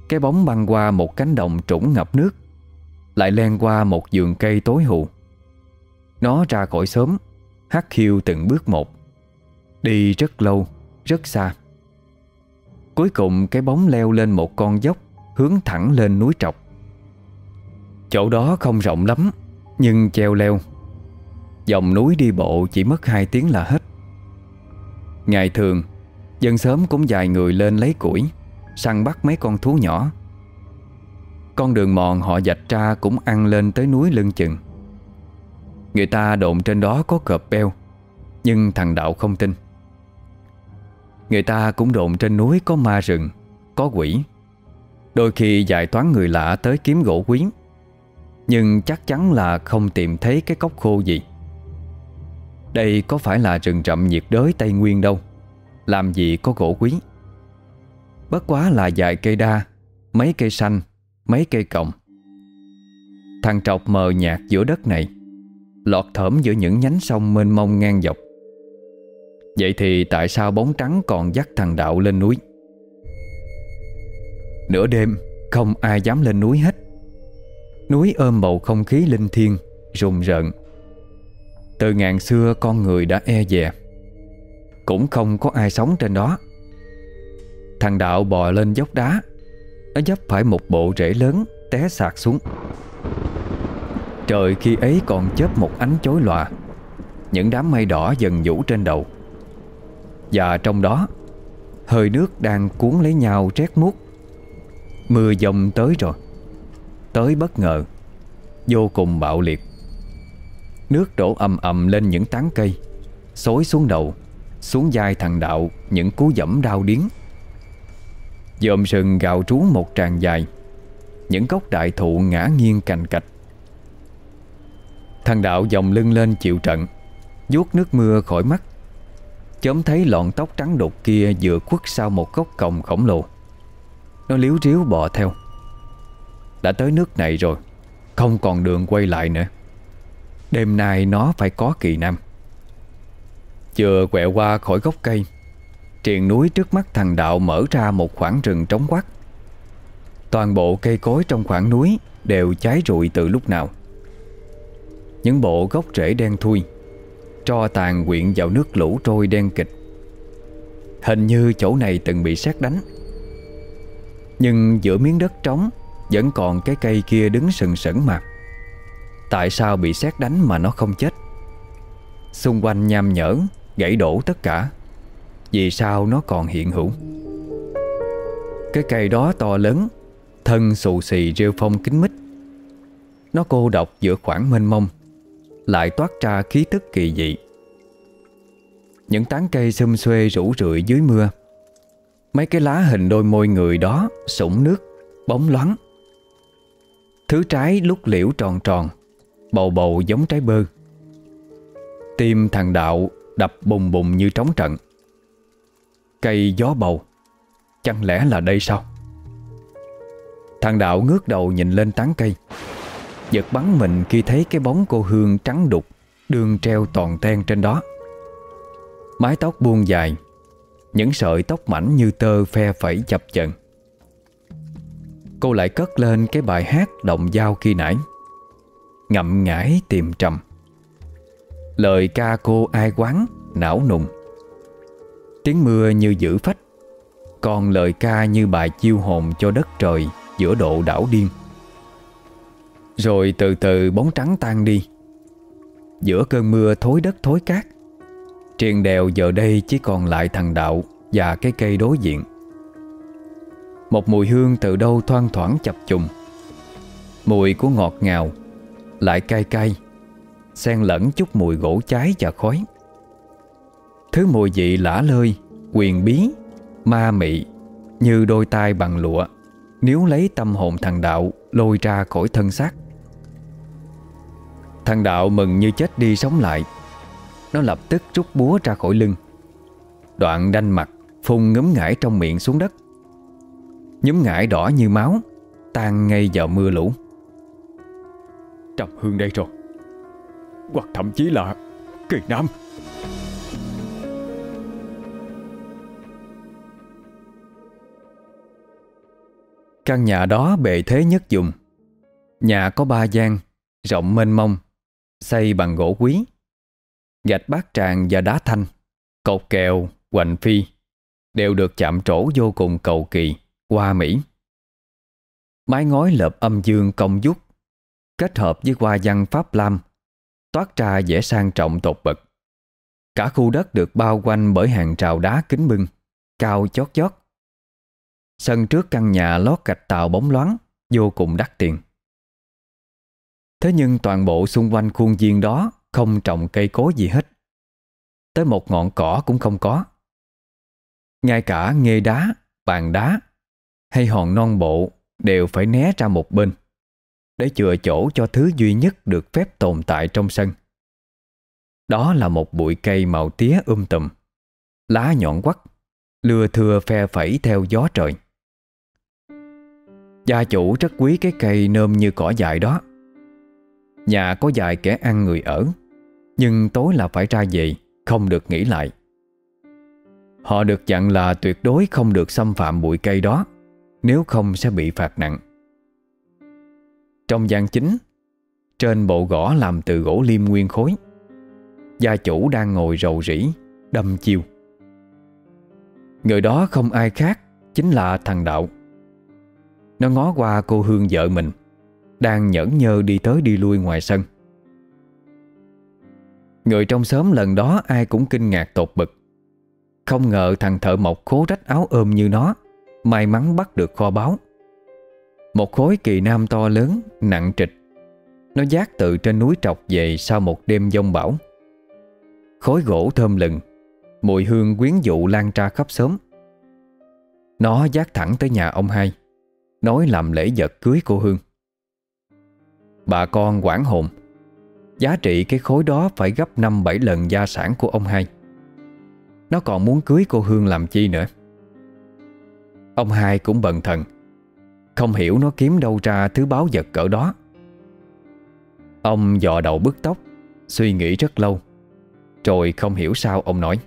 [SPEAKER 1] Cái bóng băng qua một cánh đồng trũng ngập nước Lại len qua một vườn cây tối hù. Nó ra khỏi sớm hắt hiu từng bước một Đi rất lâu, rất xa. Cuối cùng cái bóng leo lên một con dốc Hướng thẳng lên núi trọc. Chỗ đó không rộng lắm Nhưng treo leo. Dòng núi đi bộ chỉ mất 2 tiếng là hết. Ngày thường Dân sớm cũng dài người lên lấy củi, Săn bắt mấy con thú nhỏ. Con đường mòn họ dạch ra cũng ăn lên tới núi lưng chừng. Người ta độn trên đó có cọp beo, Nhưng thằng Đạo không tin. Người ta cũng độn trên núi có ma rừng, Có quỷ. Đôi khi dài toán người lạ tới kiếm gỗ quý, Nhưng chắc chắn là không tìm thấy cái cốc khô gì. Đây có phải là rừng rậm nhiệt đới Tây Nguyên đâu? Làm gì có gỗ quý? Bất quá là vài cây đa, Mấy cây xanh, Mấy cây cọng. Thằng trọc mờ nhạt giữa đất này, Lọt thởm giữa những nhánh sông mênh mông ngang dọc. Vậy thì tại sao bóng trắng còn dắt thằng Đạo lên núi? Nửa đêm, Không ai dám lên núi hết. Núi ôm bầu không khí linh thiêng, Rùng rợn. Từ ngàn xưa con người đã e dè. Cũng không có ai sống trên đó. Thằng Đạo bò lên dốc đá. Nó dấp phải một bộ rễ lớn Té sạc xuống. Trời khi ấy còn chớp một ánh chối lòa. Những đám mây đỏ dần vũ trên đầu. Và trong đó, Hơi nước đang cuốn lấy nhau rét muốt. Mưa dòng tới rồi. Tới bất ngờ. Vô cùng bạo liệt. Nước đổ ầm ầm lên những tán cây, Xối xuống đầu. Xuống vai thằng đạo, Những cú dẫm đau điếng. Dòm sừng gào trú một tràng dài, Những gốc đại thụ ngã nghiêng cành cạch. Thằng đạo dòng lưng lên chịu trận, vuốt nước mưa khỏi mắt. Chớm thấy lọn tóc trắng đột kia Vừa khuất sau một gốc còng khổng lồ. Nó liếu riếu bò theo. Đã tới nước này rồi, Không còn đường quay lại nữa. Đêm nay nó phải có kỳ nam. Vừa quẹo qua khỏi gốc cây. Triền núi trước mắt thằng đạo mở ra một khoảng rừng trống quát Toàn bộ cây cối trong khoảng núi Đều cháy rụi từ lúc nào. Những bộ gốc rễ đen thui, Tro tàn quyện vào nước lũ trôi đen kịch. Hình như chỗ này từng bị sát đánh. Nhưng giữa miếng đất trống Vẫn còn cái cây kia đứng sừng sững mặt Tại sao bị xét đánh mà nó không chết? Xung quanh nham nhở Gãy đổ tất cả. Vì sao nó còn hiện hữu? Cái cây đó to lớn Thân xù xì rêu phong kính mít. Nó cô độc giữa khoảng mênh mông lại toát ra khí tức kỳ dị. Những tán cây xum xuê rủ rượi dưới mưa. Mấy cái lá hình đôi môi người đó sũng nước, bóng loáng. Thứ trái lúc liễu tròn tròn Bầu bầu giống trái bơ. Tim thằng đạo đập bùng bùng như trống trận. Cây gió bầu, Chẳng lẽ là đây sao? Thằng Đạo ngước đầu nhìn lên tán cây, Giật bắn mình khi thấy cái bóng cô Hương trắng đục, Đường treo toàn ten trên đó. Mái tóc buông dài, Những sợi tóc mảnh như tơ phe phẩy chập chận Cô lại cất lên cái bài hát động dao khi nãy, Ngậm ngãi tìm trầm. Lời ca cô ai quán, não nùng. Tiếng mưa như giữ phách, Còn lời ca như bài chiêu hồn cho đất trời Giữa độ đảo điên. Rồi từ từ bóng trắng tan đi. Giữa cơn mưa thối đất thối cát, Triền đèo giờ đây chỉ còn lại thằng đạo Và cái cây đối diện. Một mùi hương từ đâu thoang thoảng chập trùng Mùi của ngọt ngào, Lại cay cay. Xen lẫn chút mùi gỗ cháy và khói. Thứ mùi vị lả lơi, Quyền bí, Ma mị, Như đôi tay bằng lụa Nếu lấy tâm hồn thằng đạo Lôi ra khỏi thân xác. Thằng đạo mừng như chết đi sống lại. Nó lập tức rút búa ra khỏi lưng. Đoạn đanh mặt, Phun ngấm ngải trong miệng xuống đất. Nhúm ngải đỏ như máu, Tan ngay vào mưa lũ.
[SPEAKER 3] Trầm hương đây rồi. Hoặc thậm chí là Kỳ Nam.
[SPEAKER 1] Căn nhà đó bề thế nhất dùng. Nhà có ba gian Rộng mênh mông Xây bằng gỗ quý. Gạch bát tràng và đá thanh Cột kèo, hoành phi Đều được chạm trổ vô cùng cầu kỳ Hoa mỹ. Mái ngói lợp âm dương công dúc Kết hợp với hoa văn pháp lam Toát ra vẻ sang trọng tột bậc. Cả khu đất được bao quanh bởi hàng rào đá kính bưng Cao chót chót. Sân trước căn nhà lót gạch tàu bóng loáng Vô cùng đắt tiền. Thế nhưng toàn bộ xung quanh khuôn viên đó Không trồng cây cối gì hết. Tới một ngọn cỏ cũng không có. Ngay cả nghê đá, bàn đá Hay hòn non bộ Đều phải né ra một bên. Để chừa chỗ cho thứ duy nhất Được phép tồn tại trong sân. Đó là một bụi cây màu tía um tùm, Lá nhọn quắt Lưa thưa phe phẩy theo gió trời. Gia chủ rất quý cái cây nơm như cỏ dại đó. Nhà có vài kẻ ăn người ở, Nhưng tối là phải ra về, Không được nghỉ lại. Họ được dặn là tuyệt đối không được xâm phạm bụi cây đó, Nếu không sẽ bị phạt nặng. Trong gian chính, Trên bộ gõ làm từ gỗ liêm nguyên khối, Gia chủ đang ngồi rầu rĩ, Đâm chiêu. Người đó không ai khác Chính là thằng Đạo. Nó ngó qua cô Hương vợ mình, đang nhẫn nhơ đi tới đi lui ngoài sân. Người trong xóm lần đó ai cũng kinh ngạc tột bực. Không ngờ thằng thợ mộc khố rách áo ôm như nó, May mắn bắt được kho báu. Một khối kỳ nam to lớn, nặng trịch. Nó giác từ trên núi trọc về sau một đêm giông bão. Khối gỗ thơm lừng Mùi hương quyến dụ lan ra khắp xóm. Nó giác thẳng tới nhà ông hai Nói làm lễ vật cưới cô Hương. Bà con quảng hồn Giá trị cái khối đó phải gấp 5-7 lần gia sản của ông hai. Nó còn muốn cưới cô Hương làm chi nữa? Ông hai cũng bận thần không hiểu nó kiếm đâu ra thứ báo vật cỡ đó. Ông dò đầu bứt tóc, Suy nghĩ rất lâu, Rồi không hiểu sao ông nói.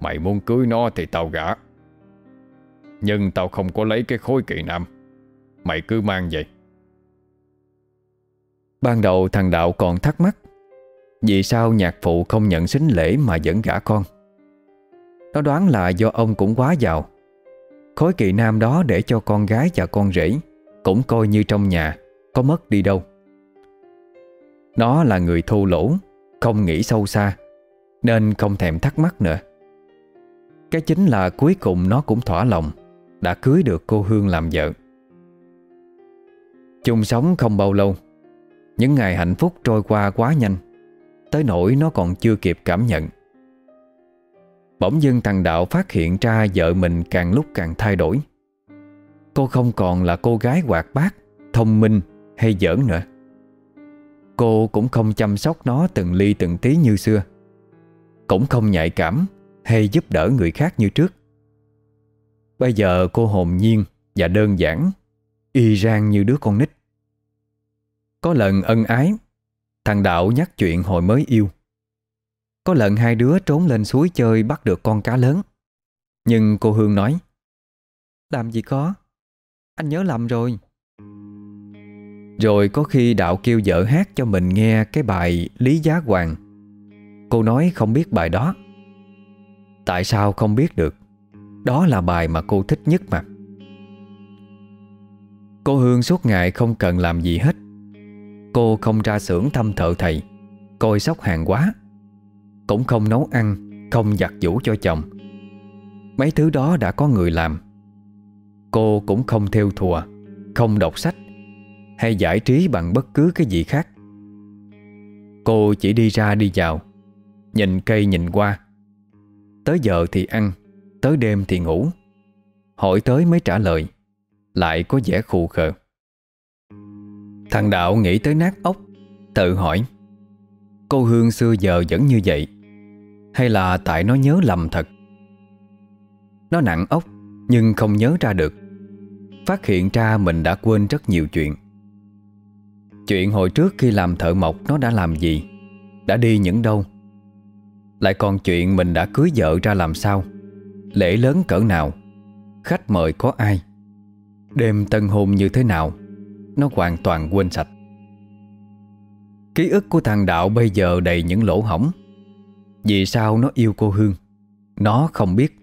[SPEAKER 3] Mày muốn cưới nó thì tao gả. Nhưng tao không có lấy cái khối kỳ nam. Mày cứ mang vậy
[SPEAKER 1] Ban đầu thằng Đạo còn thắc mắc, Vì sao nhạc phụ không nhận xính lễ mà vẫn gả con. Nó đoán là do ông cũng quá giàu Khối kỳ nam đó để cho con gái và con rể Cũng coi như trong nhà, Có mất đi đâu. Nó là người thô lỗ, Không nghĩ sâu xa, Nên không thèm thắc mắc nữa. Cái chính là cuối cùng nó cũng thỏa lòng, Đã cưới được cô Hương làm vợ. Chung sống không bao lâu, những ngày hạnh phúc trôi qua quá nhanh, Tới nỗi nó còn chưa kịp cảm nhận. Bỗng dưng thằng Đạo phát hiện ra vợ mình càng lúc càng thay đổi. Cô không còn là cô gái hoạt bát, thông minh hay giỡn nữa. Cô cũng không chăm sóc nó từng ly từng tí như xưa. Cũng không nhạy cảm hay giúp đỡ người khác như trước. Bây giờ cô hồn nhiên và đơn giản Y rang như đứa con nít. Có lần ân ái Thằng Đạo nhắc chuyện hồi mới yêu. Có lần hai đứa trốn lên suối chơi Bắt được con cá lớn. Nhưng cô Hương nói, Làm gì có, Anh nhớ lầm rồi. Rồi có khi Đạo kêu vợ hát cho mình nghe Cái bài Lý Giá Hoàng. Cô nói không biết bài đó. Tại sao không biết được? Đó là bài mà cô thích nhất mà. Cô Hương suốt ngày không cần làm gì hết. Cô không ra xưởng thăm thợ thầy, Coi sóc hàng quá cũng không nấu ăn, Không giặt giũ cho chồng. Mấy thứ đó đã có người làm. Cô cũng không theo thùa, Không đọc sách, Hay giải trí bằng bất cứ cái gì khác. Cô chỉ đi ra đi vào, Nhìn cây nhìn qua Tới giờ thì ăn, Tới đêm thì ngủ. Hỏi tới mới trả lời, Lại có vẻ khù khờ. Thằng Đạo nghĩ tới nát ốc, Tự hỏi, Cô Hương xưa giờ vẫn như vậy hay là tại nó nhớ lầm thật? Nó nặng ốc, Nhưng không nhớ ra được. Phát hiện ra mình đã quên rất nhiều chuyện. Chuyện hồi trước khi làm thợ mộc Nó đã làm gì? Đã đi những đâu? Lại còn chuyện mình đã cưới vợ ra làm sao? Lễ lớn cỡ nào? Khách mời có ai? Đêm tân hôn như thế nào? Nó hoàn toàn quên sạch. Ký ức của thằng Đạo bây giờ đầy những lỗ hỏng vì sao nó yêu cô Hương? Nó không biết.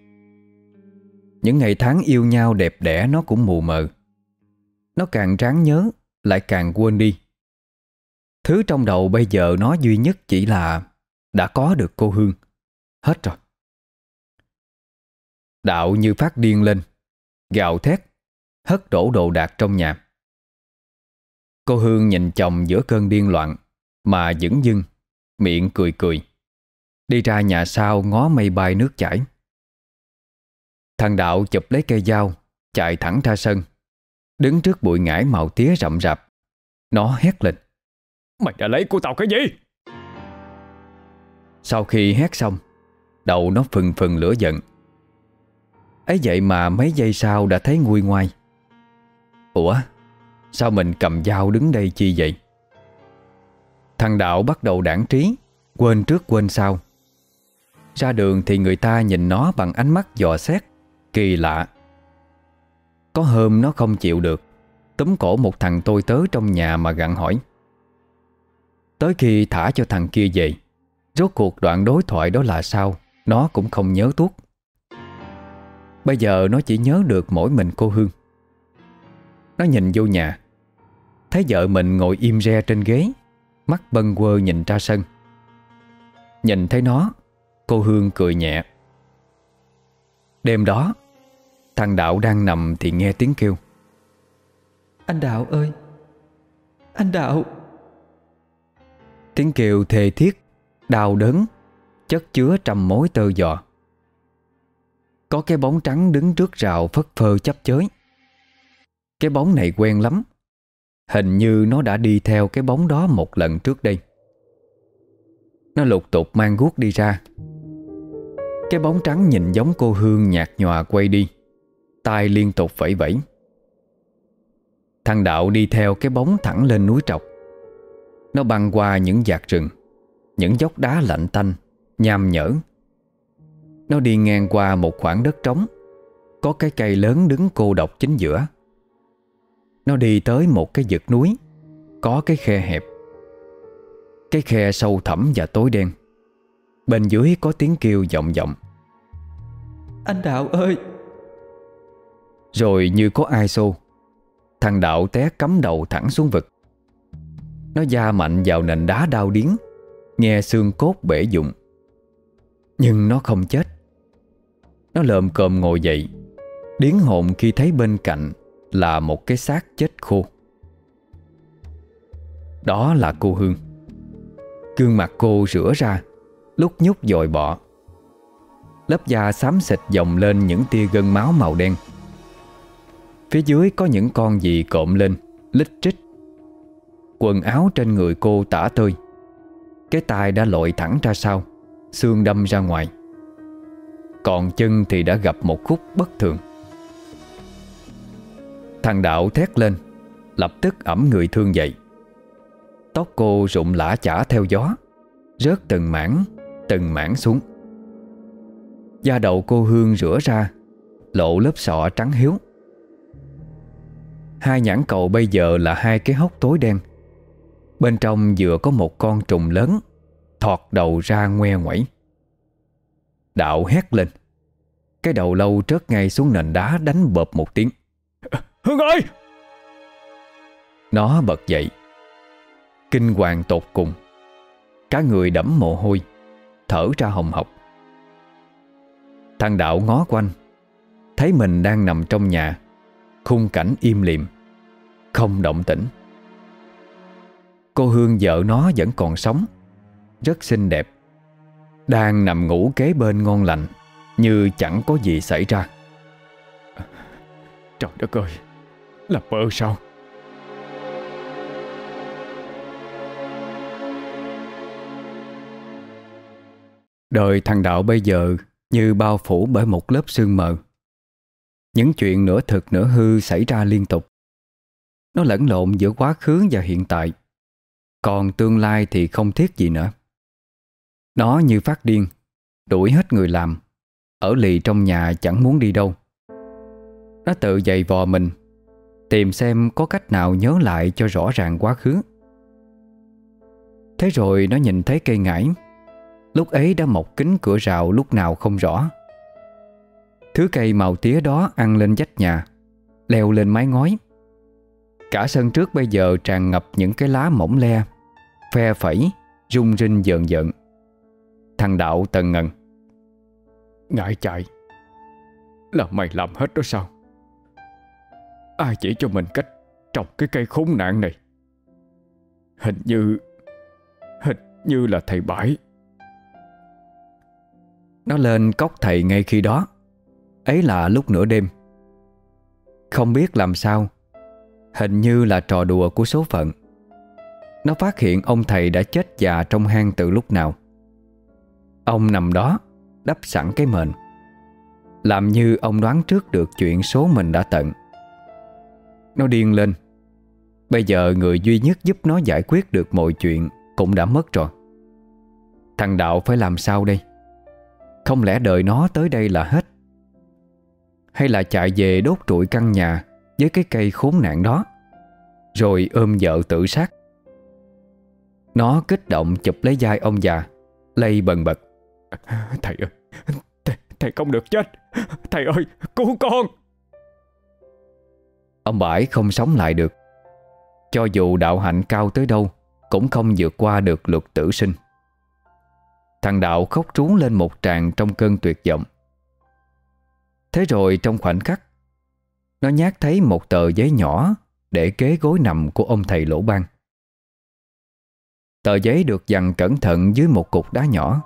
[SPEAKER 1] Những ngày tháng yêu nhau đẹp đẽ Nó cũng mù mờ. Nó càng ráng nhớ, Lại càng quên đi. Thứ trong đầu bây giờ nó duy nhất chỉ là, Đã có được cô Hương. Hết rồi. Đạo như phát điên lên. Gào thét, Hất đổ đồ đạc trong nhà. Cô Hương nhìn chồng giữa cơn điên loạn, Mà dững dưng, Miệng cười cười. Đi ra nhà sau ngó mây bay nước chảy. Thằng Đạo chụp lấy cây dao Chạy thẳng ra sân. Đứng trước bụi ngải màu tía rậm rạp. Nó hét lên.
[SPEAKER 3] Mày đã lấy của tao cái gì?
[SPEAKER 1] Sau khi hét xong Đầu nó phừng phừng lửa giận. Ấy vậy mà mấy giây sau đã thấy nguôi ngoai. Ủa Sao mình cầm dao đứng đây chi vậy? Thằng Đạo bắt đầu đảng trí Quên trước quên sau ra đường thì người ta nhìn nó bằng ánh mắt dò xét, Kỳ lạ. Có hôm nó không chịu được, Túm cổ một thằng tôi tớ trong nhà mà gặn hỏi. Tới khi thả cho thằng kia về, Rốt cuộc đoạn đối thoại đó là sao, Nó cũng không nhớ tuốt. Bây giờ nó chỉ nhớ được mỗi mình cô Hương. Nó nhìn vô nhà, Thấy vợ mình ngồi im re trên ghế, Mắt bân quơ nhìn ra sân. Nhìn thấy nó Cô Hương cười nhẹ. Đêm đó Thằng Đạo đang nằm thì nghe tiếng kêu.
[SPEAKER 2] Anh Đạo ơi Anh Đạo.
[SPEAKER 1] Tiếng kêu thề thiết Đau đớn Chất chứa trăm mối tơ dò Có cái bóng trắng đứng trước rào phất phơ chấp chới. Cái bóng này quen lắm. Hình như nó đã đi theo cái bóng đó một lần trước đây. Nó lục tục mang guốc đi ra cái bóng trắng nhìn giống cô Hương nhạt nhòa quay đi. Tay liên tục vẫy vẫy Thằng Đạo đi theo cái bóng thẳng lên núi trọc. Nó băng qua những giạc rừng, Những dốc đá lạnh tanh, Nham nhở. Nó đi ngang qua một khoảng đất trống. Có cái cây lớn đứng cô độc chính giữa. Nó đi tới một cái vực núi, Có cái khe hẹp. Cái khe sâu thẳm và tối đen. Bên dưới có tiếng kêu vọng vọng.
[SPEAKER 2] Anh Đạo ơi!
[SPEAKER 1] Rồi như có ai xô, Thằng Đạo té cắm đầu thẳng xuống vực. Nó da mạnh vào nền đá đau điến Nghe xương cốt bể dụng. Nhưng nó không chết. Nó lợm cơm ngồi dậy Điến hồn khi thấy bên cạnh Là một cái xác chết khô. Đó là cô Hương. Gương mặt cô rửa ra, Lúc nhúc dội bọ. Lớp da xám xịt dòng lên những tia gân máu màu đen. Phía dưới có những con gì cộm lên, Lít trích Quần áo trên người cô tả tơi. Cái tai đã lội thẳng ra sau, Xương đâm ra ngoài. Còn chân thì đã gặp một khúc bất thường. Thằng đạo thét lên, Lập tức ẩm người thương dậy. Tóc cô rụng lã chả theo gió, Rớt từng mảng Từng mảng xuống. Da đầu cô Hương rửa ra Lộ lớp sọ trắng hiếu. Hai nhãn cầu bây giờ là hai cái hốc tối đen. Bên trong vừa có một con trùng lớn Thọt đầu ra ngoe ngoẩy. Đạo hét lên. Cái đầu lâu trớt ngay xuống nền đá đánh bợp một tiếng.
[SPEAKER 3] Hương ơi!
[SPEAKER 1] Nó bật dậy. Kinh hoàng tột cùng. Cả người đẫm mồ hôi. Thở ra hồng hộc Thằng Đạo ngó quanh. Thấy mình đang nằm trong nhà Khung cảnh im lìm Không động tĩnh. Cô Hương vợ nó vẫn còn sống Rất xinh đẹp Đang nằm ngủ kế bên ngon lành Như chẳng có gì xảy ra.
[SPEAKER 3] Trời đất ơi Là mơ sao?
[SPEAKER 1] Đời thằng Đạo bây giờ như bao phủ bởi một lớp sương mờ. Những chuyện nửa thực nửa hư Xảy ra liên tục. Nó lẫn lộn giữa quá khứ và hiện tại. Còn tương lai thì không thiết gì nữa. Nó như phát điên, Đuổi hết người làm, Ở lì trong nhà chẳng muốn đi đâu. Nó tự dày vò mình, Tìm xem có cách nào nhớ lại cho rõ ràng quá khứ. Thế rồi nó nhìn thấy cây ngải Lúc ấy đã mọc kính cửa rào lúc nào không rõ. Thứ cây màu tía đó ăn lên vách nhà, Leo lên mái ngói. Cả sân trước bây giờ tràn ngập những cái lá mỏng le, Phe phẩy, Rung rinh dợn dợn Thằng Đạo tần ngần.
[SPEAKER 3] Ngại chạy. Là mày làm hết đó sao? Ai chỉ cho mình cách Trồng cái cây khốn nạn này? Hình như Hình như là thầy Bãi.
[SPEAKER 1] Nó lên cốc thầy ngay khi đó. Ấy là lúc nửa đêm. Không biết làm sao, Hình như là trò đùa của số phận. Nó phát hiện ông thầy đã chết già trong hang từ lúc nào. Ông nằm đó, Đắp sẵn cái mền. Làm như ông đoán trước được chuyện số mình đã tận. Nó điên lên. Bây giờ người duy nhất giúp nó giải quyết được mọi chuyện Cũng đã mất rồi. Thằng Đạo phải làm sao đây? Không lẽ đợi nó tới đây là hết? Hay là chạy về đốt trụi căn nhà Với cái cây khốn nạn đó Rồi ôm vợ tự sát? Nó kích động chụp lấy vai ông già Lây bần bật.
[SPEAKER 3] Thầy ơi Thầy, thầy không được chết. Thầy ơi cứu con.
[SPEAKER 1] Ông Bãi không sống lại được. Cho dù đạo hạnh cao tới đâu Cũng không vượt qua được luật tử sinh Thằng Đạo khóc trú lên một tràng trong cơn tuyệt vọng. Thế rồi trong khoảnh khắc, Nó nhát thấy một tờ giấy nhỏ Để kế gối nằm của ông thầy lỗ ban. Tờ giấy được dằn cẩn thận dưới một cục đá nhỏ.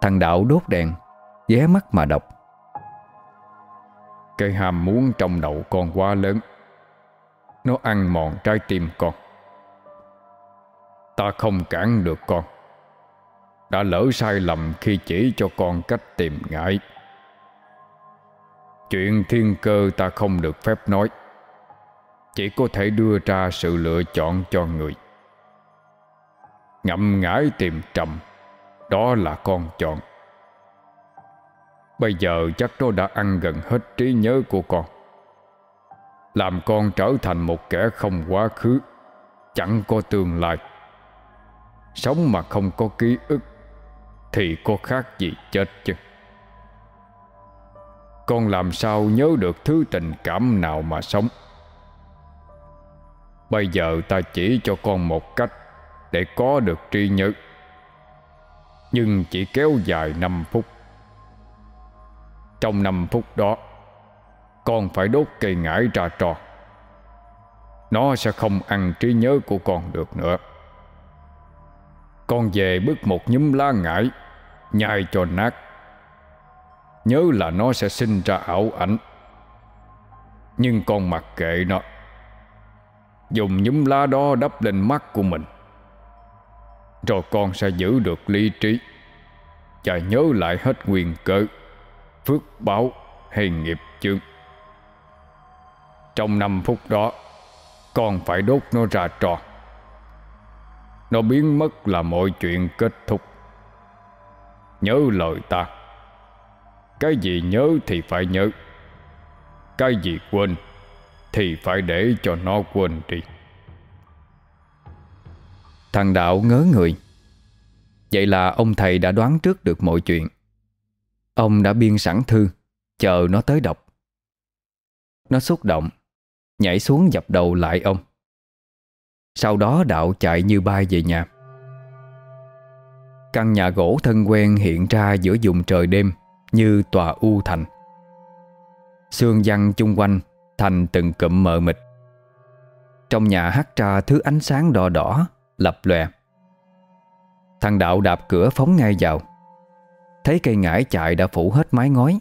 [SPEAKER 1] Thằng Đạo đốt đèn, Ghé mắt mà đọc.
[SPEAKER 3] Cái ham muốn trong đầu con quá lớn. Nó ăn mòn trái tim con. Ta không cản được con. Đã lỡ sai lầm khi chỉ cho con cách tìm ngại. Chuyện thiên cơ ta không được phép nói. Chỉ có thể đưa ra sự lựa chọn cho người. Ngậm ngãi tìm trầm, Đó là con chọn. Bây giờ chắc nó đã ăn gần hết trí nhớ của con. Làm con trở thành một kẻ không quá khứ, Chẳng có tương lai. Sống mà không có ký ức. Thì có khác gì chết chứ? Con làm sao nhớ được thứ tình cảm nào mà sống? Bây giờ ta chỉ cho con một cách Để có được trí nhớ, Nhưng chỉ kéo dài 5 phút. Trong 5 phút đó, Con phải đốt cây ngải ra trò. Nó sẽ không ăn trí nhớ của con được nữa. Con về bước một nhúm lá ngải Nhai cho nát. Nhớ là nó sẽ sinh ra ảo ảnh. Nhưng con mặc kệ nó. Dùng nhúm lá đó đắp lên mắt của mình. Rồi con sẽ giữ được lý trí. Và nhớ lại hết quyền cớ, Phước báo hay nghiệp chương Trong năm phút đó, Con phải đốt nó ra trò Nó biến mất là mọi chuyện kết thúc. Nhớ lời ta. Cái gì nhớ thì phải nhớ. Cái gì quên Thì phải để cho nó quên đi.
[SPEAKER 1] Thằng Đạo ngớ người. Vậy là ông thầy đã đoán trước được mọi chuyện. Ông đã biên sẵn thư, Chờ nó tới đọc. Nó xúc động, Nhảy xuống dập đầu lại ông. Sau đó Đạo chạy như bay về nhà. Căn nhà gỗ thân quen hiện ra giữa vùng trời đêm Như tòa u thành. Sương văng chung quanh, Thành từng cụm mờ mịt. Trong nhà hắt ra thứ ánh sáng đỏ đỏ, Lập lòe. Thằng Đạo đạp cửa phóng ngay vào. Thấy cây ngải chạy đã phủ hết mái ngói,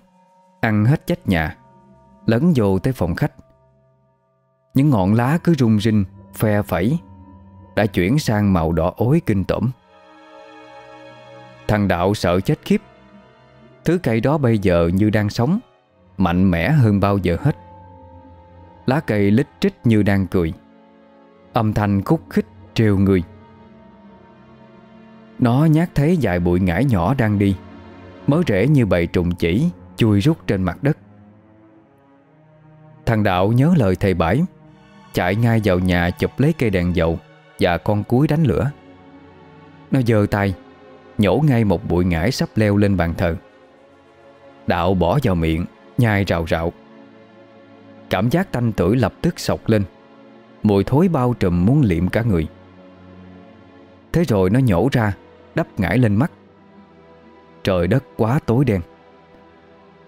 [SPEAKER 1] Ăn hết chách nhà, Lấn vô tới phòng khách. Những ngọn lá cứ rung rinh, Phe phẩy, Đã chuyển sang màu đỏ ối kinh tởm. Thằng Đạo sợ chết khiếp. Thứ cây đó bây giờ như đang sống, Mạnh mẽ hơn bao giờ hết. Lá cây lít trích như đang cười. Âm thanh khúc khích trêu người. Nó nhát thấy vài bụi ngải nhỏ đang đi Mới rễ như bầy trùng chỉ Chui rút trên mặt đất. Thằng Đạo nhớ lời thầy bãi, Chạy ngay vào nhà chụp lấy cây đèn dầu Và con cuối đánh lửa. Nó giơ tay Nhổ ngay một bụi ngải sắp leo lên bàn thờ. Đạo bỏ vào miệng Nhai rào rạo. Cảm giác tanh tưởi lập tức sọc lên. Mùi thối bao trùm muốn liệm cả người. Thế rồi nó nhổ ra Đắp ngải lên mắt. Trời đất quá tối đen.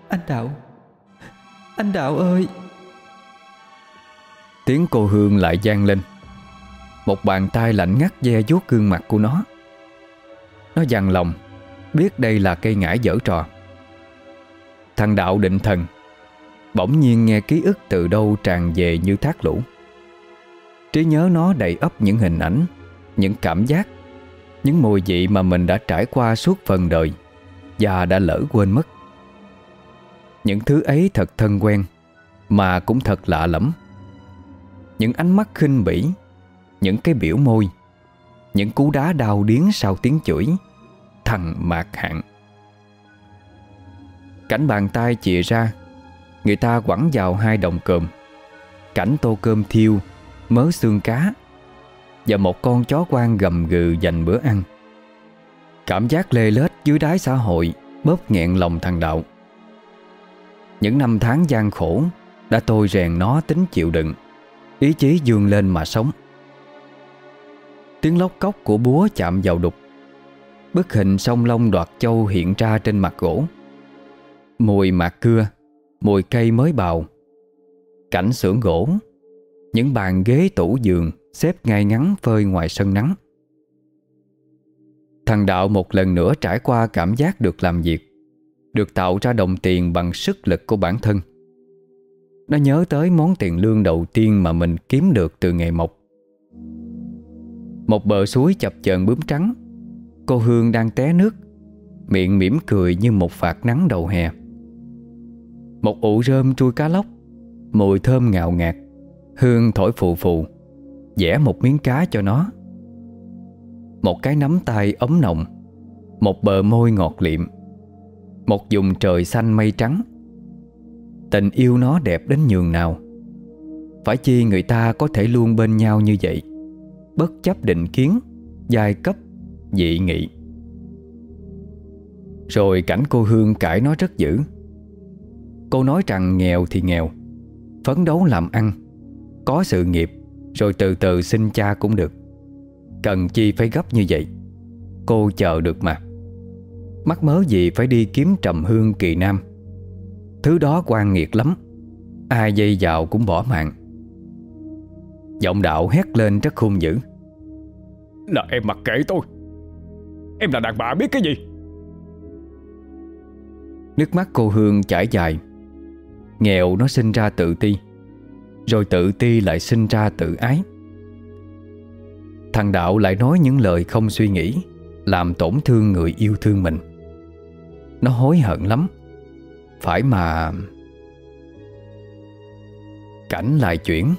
[SPEAKER 2] Anh Đạo Anh Đạo ơi.
[SPEAKER 1] Tiếng cô Hương lại gian lên. Một bàn tay lạnh ngắt ve vuốt gương mặt của nó nó dằn lòng, Biết đây là cây ngải dở trò. Thằng Đạo định thần, Bỗng nhiên nghe ký ức từ đâu tràn về như thác lũ. Trí nhớ nó đầy ấp những hình ảnh, Những cảm giác, Những mùi vị mà mình đã trải qua suốt phần đời Và đã lỡ quên mất. Những thứ ấy thật thân quen, Mà cũng thật lạ lẫm. Những ánh mắt khinh bỉ, Những cái biểu môi, Những cú đá đau điến sau tiếng chửi. Thằng mạc hạn Cảnh bàn tay chìa ra, Người ta quẳng vào hai đồng cơm. Cảnh tô cơm thiêu, Mớ xương cá Và một con chó quan gầm gừ dành bữa ăn. Cảm giác lê lết dưới đáy xã hội Bóp nghẹn lòng thằng Đạo. Những năm tháng gian khổ Đã tôi rèn nó tính chịu đựng, Ý chí dương lên mà sống. Tiếng lóc cốc của búa chạm vào đục Bức hình sông lông đoạt châu hiện ra trên mặt gỗ. Mùi mạc cưa, Mùi cây mới bào. Cảnh xưởng gỗ, Những bàn ghế tủ giường Xếp ngay ngắn phơi ngoài sân nắng. Thằng Đạo một lần nữa trải qua cảm giác được làm việc, Được tạo ra đồng tiền bằng sức lực của bản thân. Nó nhớ tới món tiền lương đầu tiên mà mình kiếm được từ nghề mộc. Một bờ suối chập chờn bướm trắng Cô Hương đang té nước, Miệng mỉm cười như một phạt nắng đầu hè. Một ụ rơm trui cá lóc, Mùi thơm ngào ngạt. Hương thổi phù phù, vẽ một miếng cá cho nó. Một cái nắm tay ấm nồng, Một bờ môi ngọt liệm, Một vùng trời xanh mây trắng. Tình yêu nó đẹp đến nhường nào. Phải chi người ta có thể luôn bên nhau như vậy, Bất chấp định kiến, Giai cấp. Dị nghị. Rồi cảnh cô Hương cãi nó rất dữ. Cô nói rằng nghèo thì nghèo, Phấn đấu làm ăn, Có sự nghiệp, Rồi từ từ xin cha cũng được. Cần chi phải gấp như vậy, Cô chờ được mà. Mắc mớ gì phải đi kiếm trầm hương kỳ nam. Thứ đó quan nghiệt lắm, Ai dây vào cũng bỏ mạng. Giọng đạo hét lên rất hung dữ.
[SPEAKER 3] Là em mặc kệ tôi. Em là đàn bà biết cái gì?
[SPEAKER 1] Nước mắt cô Hương chảy dài. Nghèo nó sinh ra tự ti, Rồi tự ti lại sinh ra tự ái. Thằng Đạo lại nói những lời không suy nghĩ, Làm tổn thương người yêu thương mình. Nó hối hận lắm. Phải mà Cảnh lại chuyển.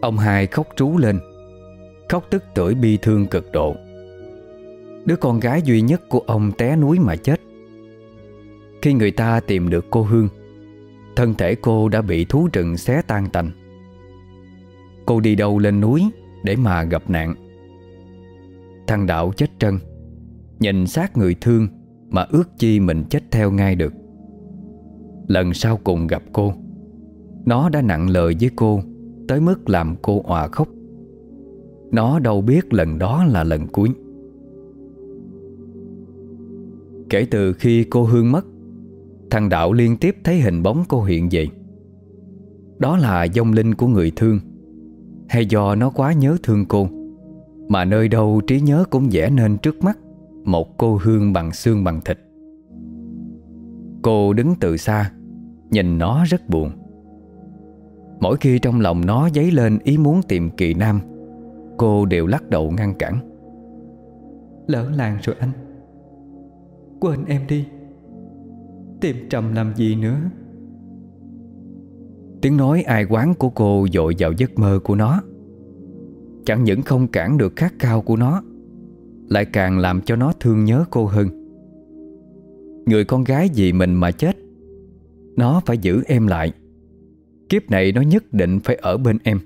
[SPEAKER 1] Ông hai khóc trú lên. Khóc tức tuổi bi thương cực độ. Đứa con gái duy nhất của ông té núi mà chết. Khi người ta tìm được cô Hương, Thân thể cô đã bị thú rừng xé tan tành. Cô đi đâu lên núi Để mà gặp nạn? Thằng Đạo chết trân, Nhìn xác người thương Mà ước chi mình chết theo ngay được. Lần sau cùng gặp cô, Nó đã nặng lời với cô Tới mức làm cô òa khóc. Nó đâu biết lần đó là lần cuối. Kể từ khi cô Hương mất, Thằng Đạo liên tiếp thấy hình bóng cô hiện về. Đó là dông linh của người thương. Hay do nó quá nhớ thương cô, Mà nơi đâu trí nhớ cũng vẽ nên trước mắt Một cô Hương bằng xương bằng thịt. Cô đứng từ xa, Nhìn nó rất buồn. Mỗi khi trong lòng nó dấy lên ý muốn tìm kỳ nam, Cô đều lắc đầu ngăn cản.
[SPEAKER 2] Lỡ làng rồi anh. Quên em đi. Tìm trầm làm gì nữa?
[SPEAKER 1] Tiếng nói ai quán của cô dội vào giấc mơ của nó. Chẳng những không cản được khát khao của nó, Lại càng làm cho nó thương nhớ cô hơn. Người con gái vì mình mà chết, Nó phải giữ em lại. Kiếp này nó nhất định phải ở bên em.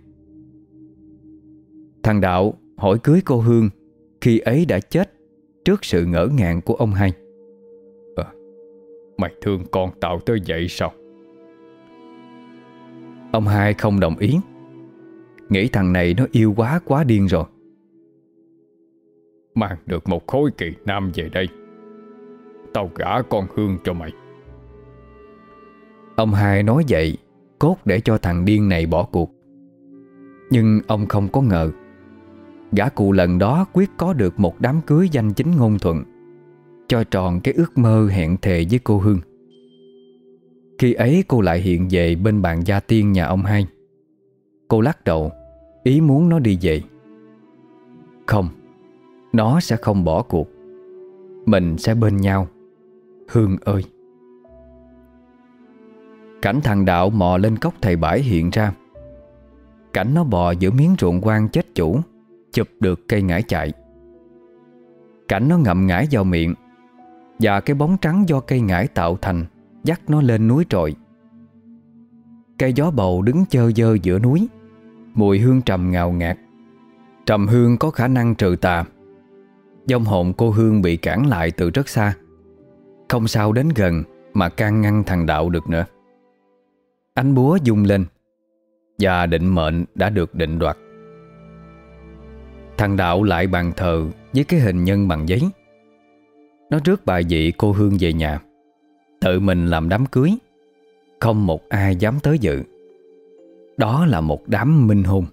[SPEAKER 1] Thằng Đạo hỏi cưới cô Hương Khi ấy đã chết Trước sự ngỡ ngàng của ông hai.
[SPEAKER 3] Mày thương con tạo tới vậy sao?
[SPEAKER 1] Ông hai không đồng ý. Nghĩ thằng này nó yêu quá quá điên rồi.
[SPEAKER 3] Mang được một khối kỳ nam về đây. Tao gả con Hương cho mày.
[SPEAKER 1] Ông hai nói vậy, Cốt để cho thằng điên này bỏ cuộc. Nhưng ông không có ngờ, Gã cụ lần đó quyết có được một đám cưới danh chính ngôn thuận cho tròn cái ước mơ hẹn thề với cô Hương. Khi ấy cô lại hiện về bên bàn gia tiên nhà ông hai. Cô lắc đầu, Ý muốn nó đi về. Không, Nó sẽ không bỏ cuộc. Mình sẽ bên nhau. Hương ơi! Cảnh thằng đạo mò lên cốc thầy bãi hiện ra. Cảnh nó bò giữa miếng ruộng quang chết chủ, Chụp được cây ngải chạy. Cảnh nó ngậm ngải vào miệng và cái bóng trắng do cây ngải tạo thành, Dắt nó lên núi trội Cây gió bầu đứng chơ dơ giữa núi, Mùi hương trầm ngào ngạt. Trầm hương có khả năng trừ tà. Dông hồn cô Hương bị cản lại từ rất xa. Không sao đến gần Mà can ngăn thằng Đạo được nữa. Ánh búa dung lên Và định mệnh đã được định đoạt. Thằng Đạo lại bàn thờ Với cái hình nhân bằng giấy nó rước bài dị cô Hương về nhà. Tự mình làm đám cưới. Không một ai dám tới dự. Đó là một đám minh hôn.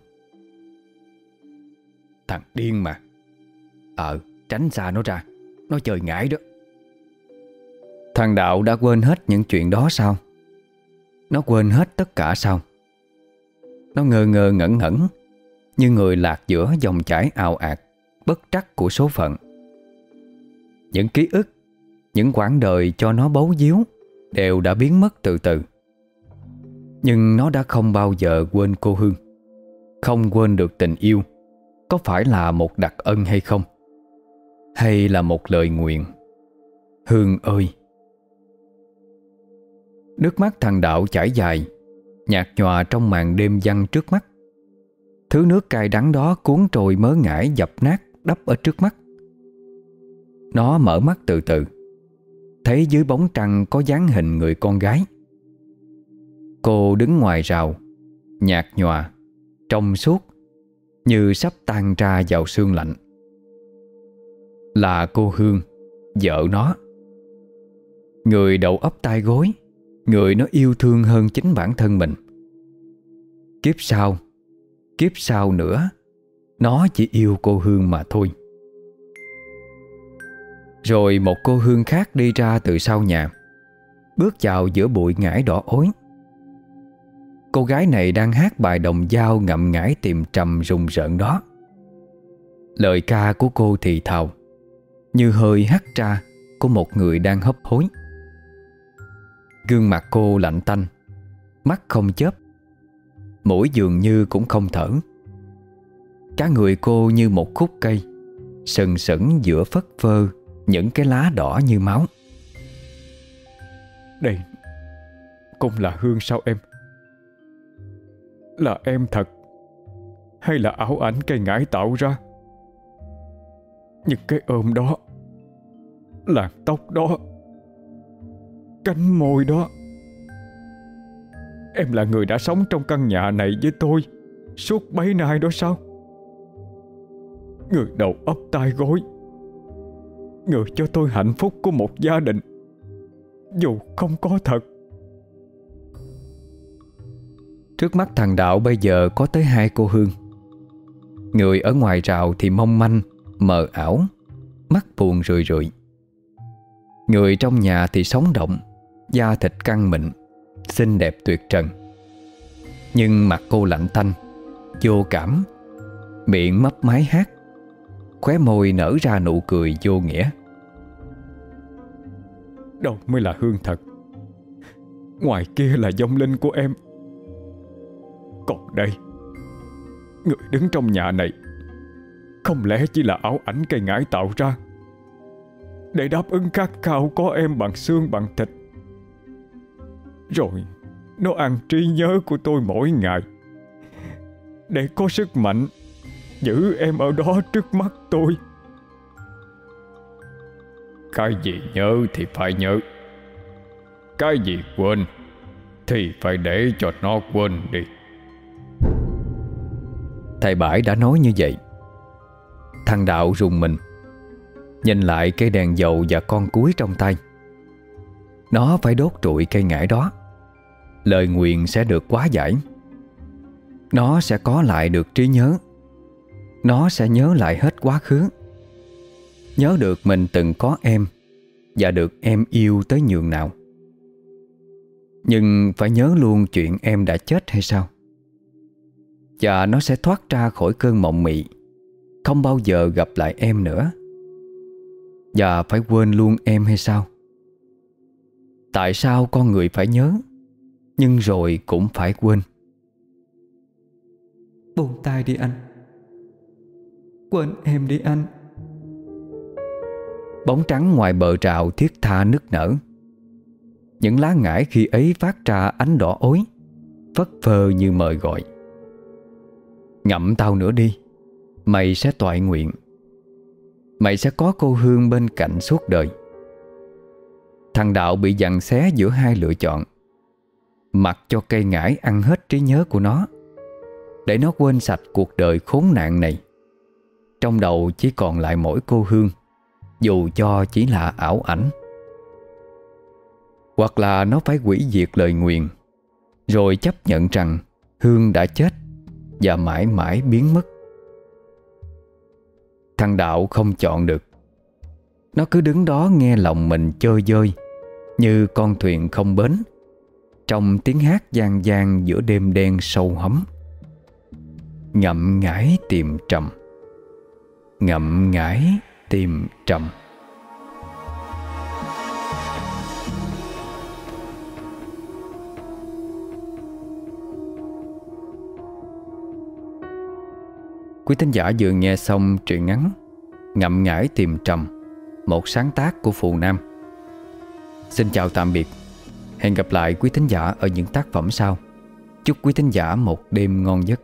[SPEAKER 1] Thằng điên mà. Ờ tránh xa nó ra. Nó chơi ngải đó. Thằng Đạo đã quên hết những chuyện đó sao? Nó quên hết tất cả sao? Nó ngơ ngơ ngẩn ngẩn Như người lạc giữa dòng chảy ào ạt, Bất trắc của số phận những ký ức, Những quãng đời cho nó bấu díu Đều đã biến mất từ từ. Nhưng nó đã không bao giờ quên cô Hương, Không quên được tình yêu, Có phải là một đặc ân hay không? Hay là một lời nguyện? Hương ơi! Nước mắt thằng đạo chảy dài, Nhạt nhòa trong màn đêm văng trước mắt. Thứ nước cay đắng đó cuốn trôi mớ ngải dập nát đắp ở trước mắt nó mở mắt từ từ. Thấy dưới bóng trăng có dáng hình người con gái. Cô đứng ngoài rào, Nhạt nhòa, Trong suốt, Như sắp tan ra vào sương lạnh. Là cô Hương, Vợ nó. Người đầu ấp tai gối, Người nó yêu thương hơn chính bản thân mình. Kiếp sau Kiếp sau nữa, Nó chỉ yêu cô Hương mà thôi rồi một cô hương khác đi ra từ sau nhà. Bước vào giữa bụi ngải đỏ ối. Cô gái này đang hát bài đồng dao ngậm ngải tìm trầm rùng rợn đó. Lời ca của cô thì thào. Như hơi hắt ra của một người đang hấp hối. Gương mặt cô lạnh tanh, Mắt không chớp. Mũi dường như cũng không thở. Cả người cô như một khúc cây, Sừng sững giữa phất phơ. Những cái lá đỏ như máu.
[SPEAKER 3] Đây, Cũng là Hương sao em? Là em thật? Hay là ảo ảnh cây ngải tạo ra? Những cái ôm đó Làn tóc đó, Cánh môi đó. Em là người đã sống trong căn nhà này với tôi Suốt mấy nay đó sao? Người đầu ấp tai gối. Người cho tôi hạnh phúc của một gia đình, Dù không có thật.
[SPEAKER 1] Trước mắt thằng Đạo bây giờ có tới hai cô Hương. Người ở ngoài rào thì mong manh, Mờ ảo, Mắt buồn rười rượi. Người trong nhà thì sống động, Da thịt căng mịn, Xinh đẹp tuyệt trần. Nhưng mặt cô lạnh tanh, Vô cảm, Miệng mấp máy hát. Khóe môi nở ra nụ cười vô nghĩa.
[SPEAKER 3] Đâu mới là hương thật. Ngoài kia là dông linh của em. Còn đây, Người đứng trong nhà này, Không lẽ chỉ là áo ảnh cây ngải tạo ra? Để đáp ứng khát khao có em bằng xương bằng thịt. Rồi, Nó ăn trí nhớ của tôi mỗi ngày. Để có sức mạnh Giữ em ở đó trước mắt tôi. Cái gì nhớ thì phải nhớ. Cái gì quên Thì phải để cho nó quên đi.
[SPEAKER 1] Thầy Bãi đã nói như vậy. Thằng Đạo rùng mình, Nhìn lại cây đèn dầu và con cuối trong tay. Nó phải đốt trụi cây ngải đó. Lời nguyện sẽ được quá giải. Nó sẽ có lại được trí nhớ. Nó sẽ nhớ lại hết quá khứ. Nhớ được mình từng có em Và được em yêu tới nhường nào. Nhưng phải nhớ luôn chuyện em đã chết hay sao? Và nó sẽ thoát ra khỏi cơn mộng mị, Không bao giờ gặp lại em nữa. Và phải quên luôn em hay sao? Tại sao con người phải nhớ, Nhưng rồi cũng phải quên?
[SPEAKER 2] Buông tay đi anh. Quên em đi anh.
[SPEAKER 1] Bóng trắng ngoài bờ trào thiết tha nức nở. Những lá ngải khi ấy phát ra ánh đỏ ối, Phất phơ như mời gọi. Ngậm tao nữa đi, Mày sẽ toại nguyện. Mày sẽ có cô Hương bên cạnh suốt đời. Thằng Đạo bị dằn xé giữa hai lựa chọn. Mặc cho cây ngải ăn hết trí nhớ của nó, Để nó quên sạch cuộc đời khốn nạn này. Trong đầu chỉ còn lại mỗi cô Hương, Dù cho chỉ là ảo ảnh. Hoặc là nó phải quỷ diệt lời nguyện Rồi chấp nhận rằng Hương đã chết Và mãi mãi biến mất. Thằng Đạo không chọn được. Nó cứ đứng đó nghe lòng mình chơi dơi Như con thuyền không bến, Trong tiếng hát gian gian giữa đêm đen sâu hấm. Ngậm ngải tìm trầm. Ngậm ngãi tìm trầm. Quý thính giả vừa nghe xong truyện ngắn Ngậm ngãi tìm trầm, Một sáng tác của Phù Nam. Xin chào tạm biệt. Hẹn gặp lại quý thính giả ở những tác phẩm sau. Chúc quý thính giả một đêm ngon giấc.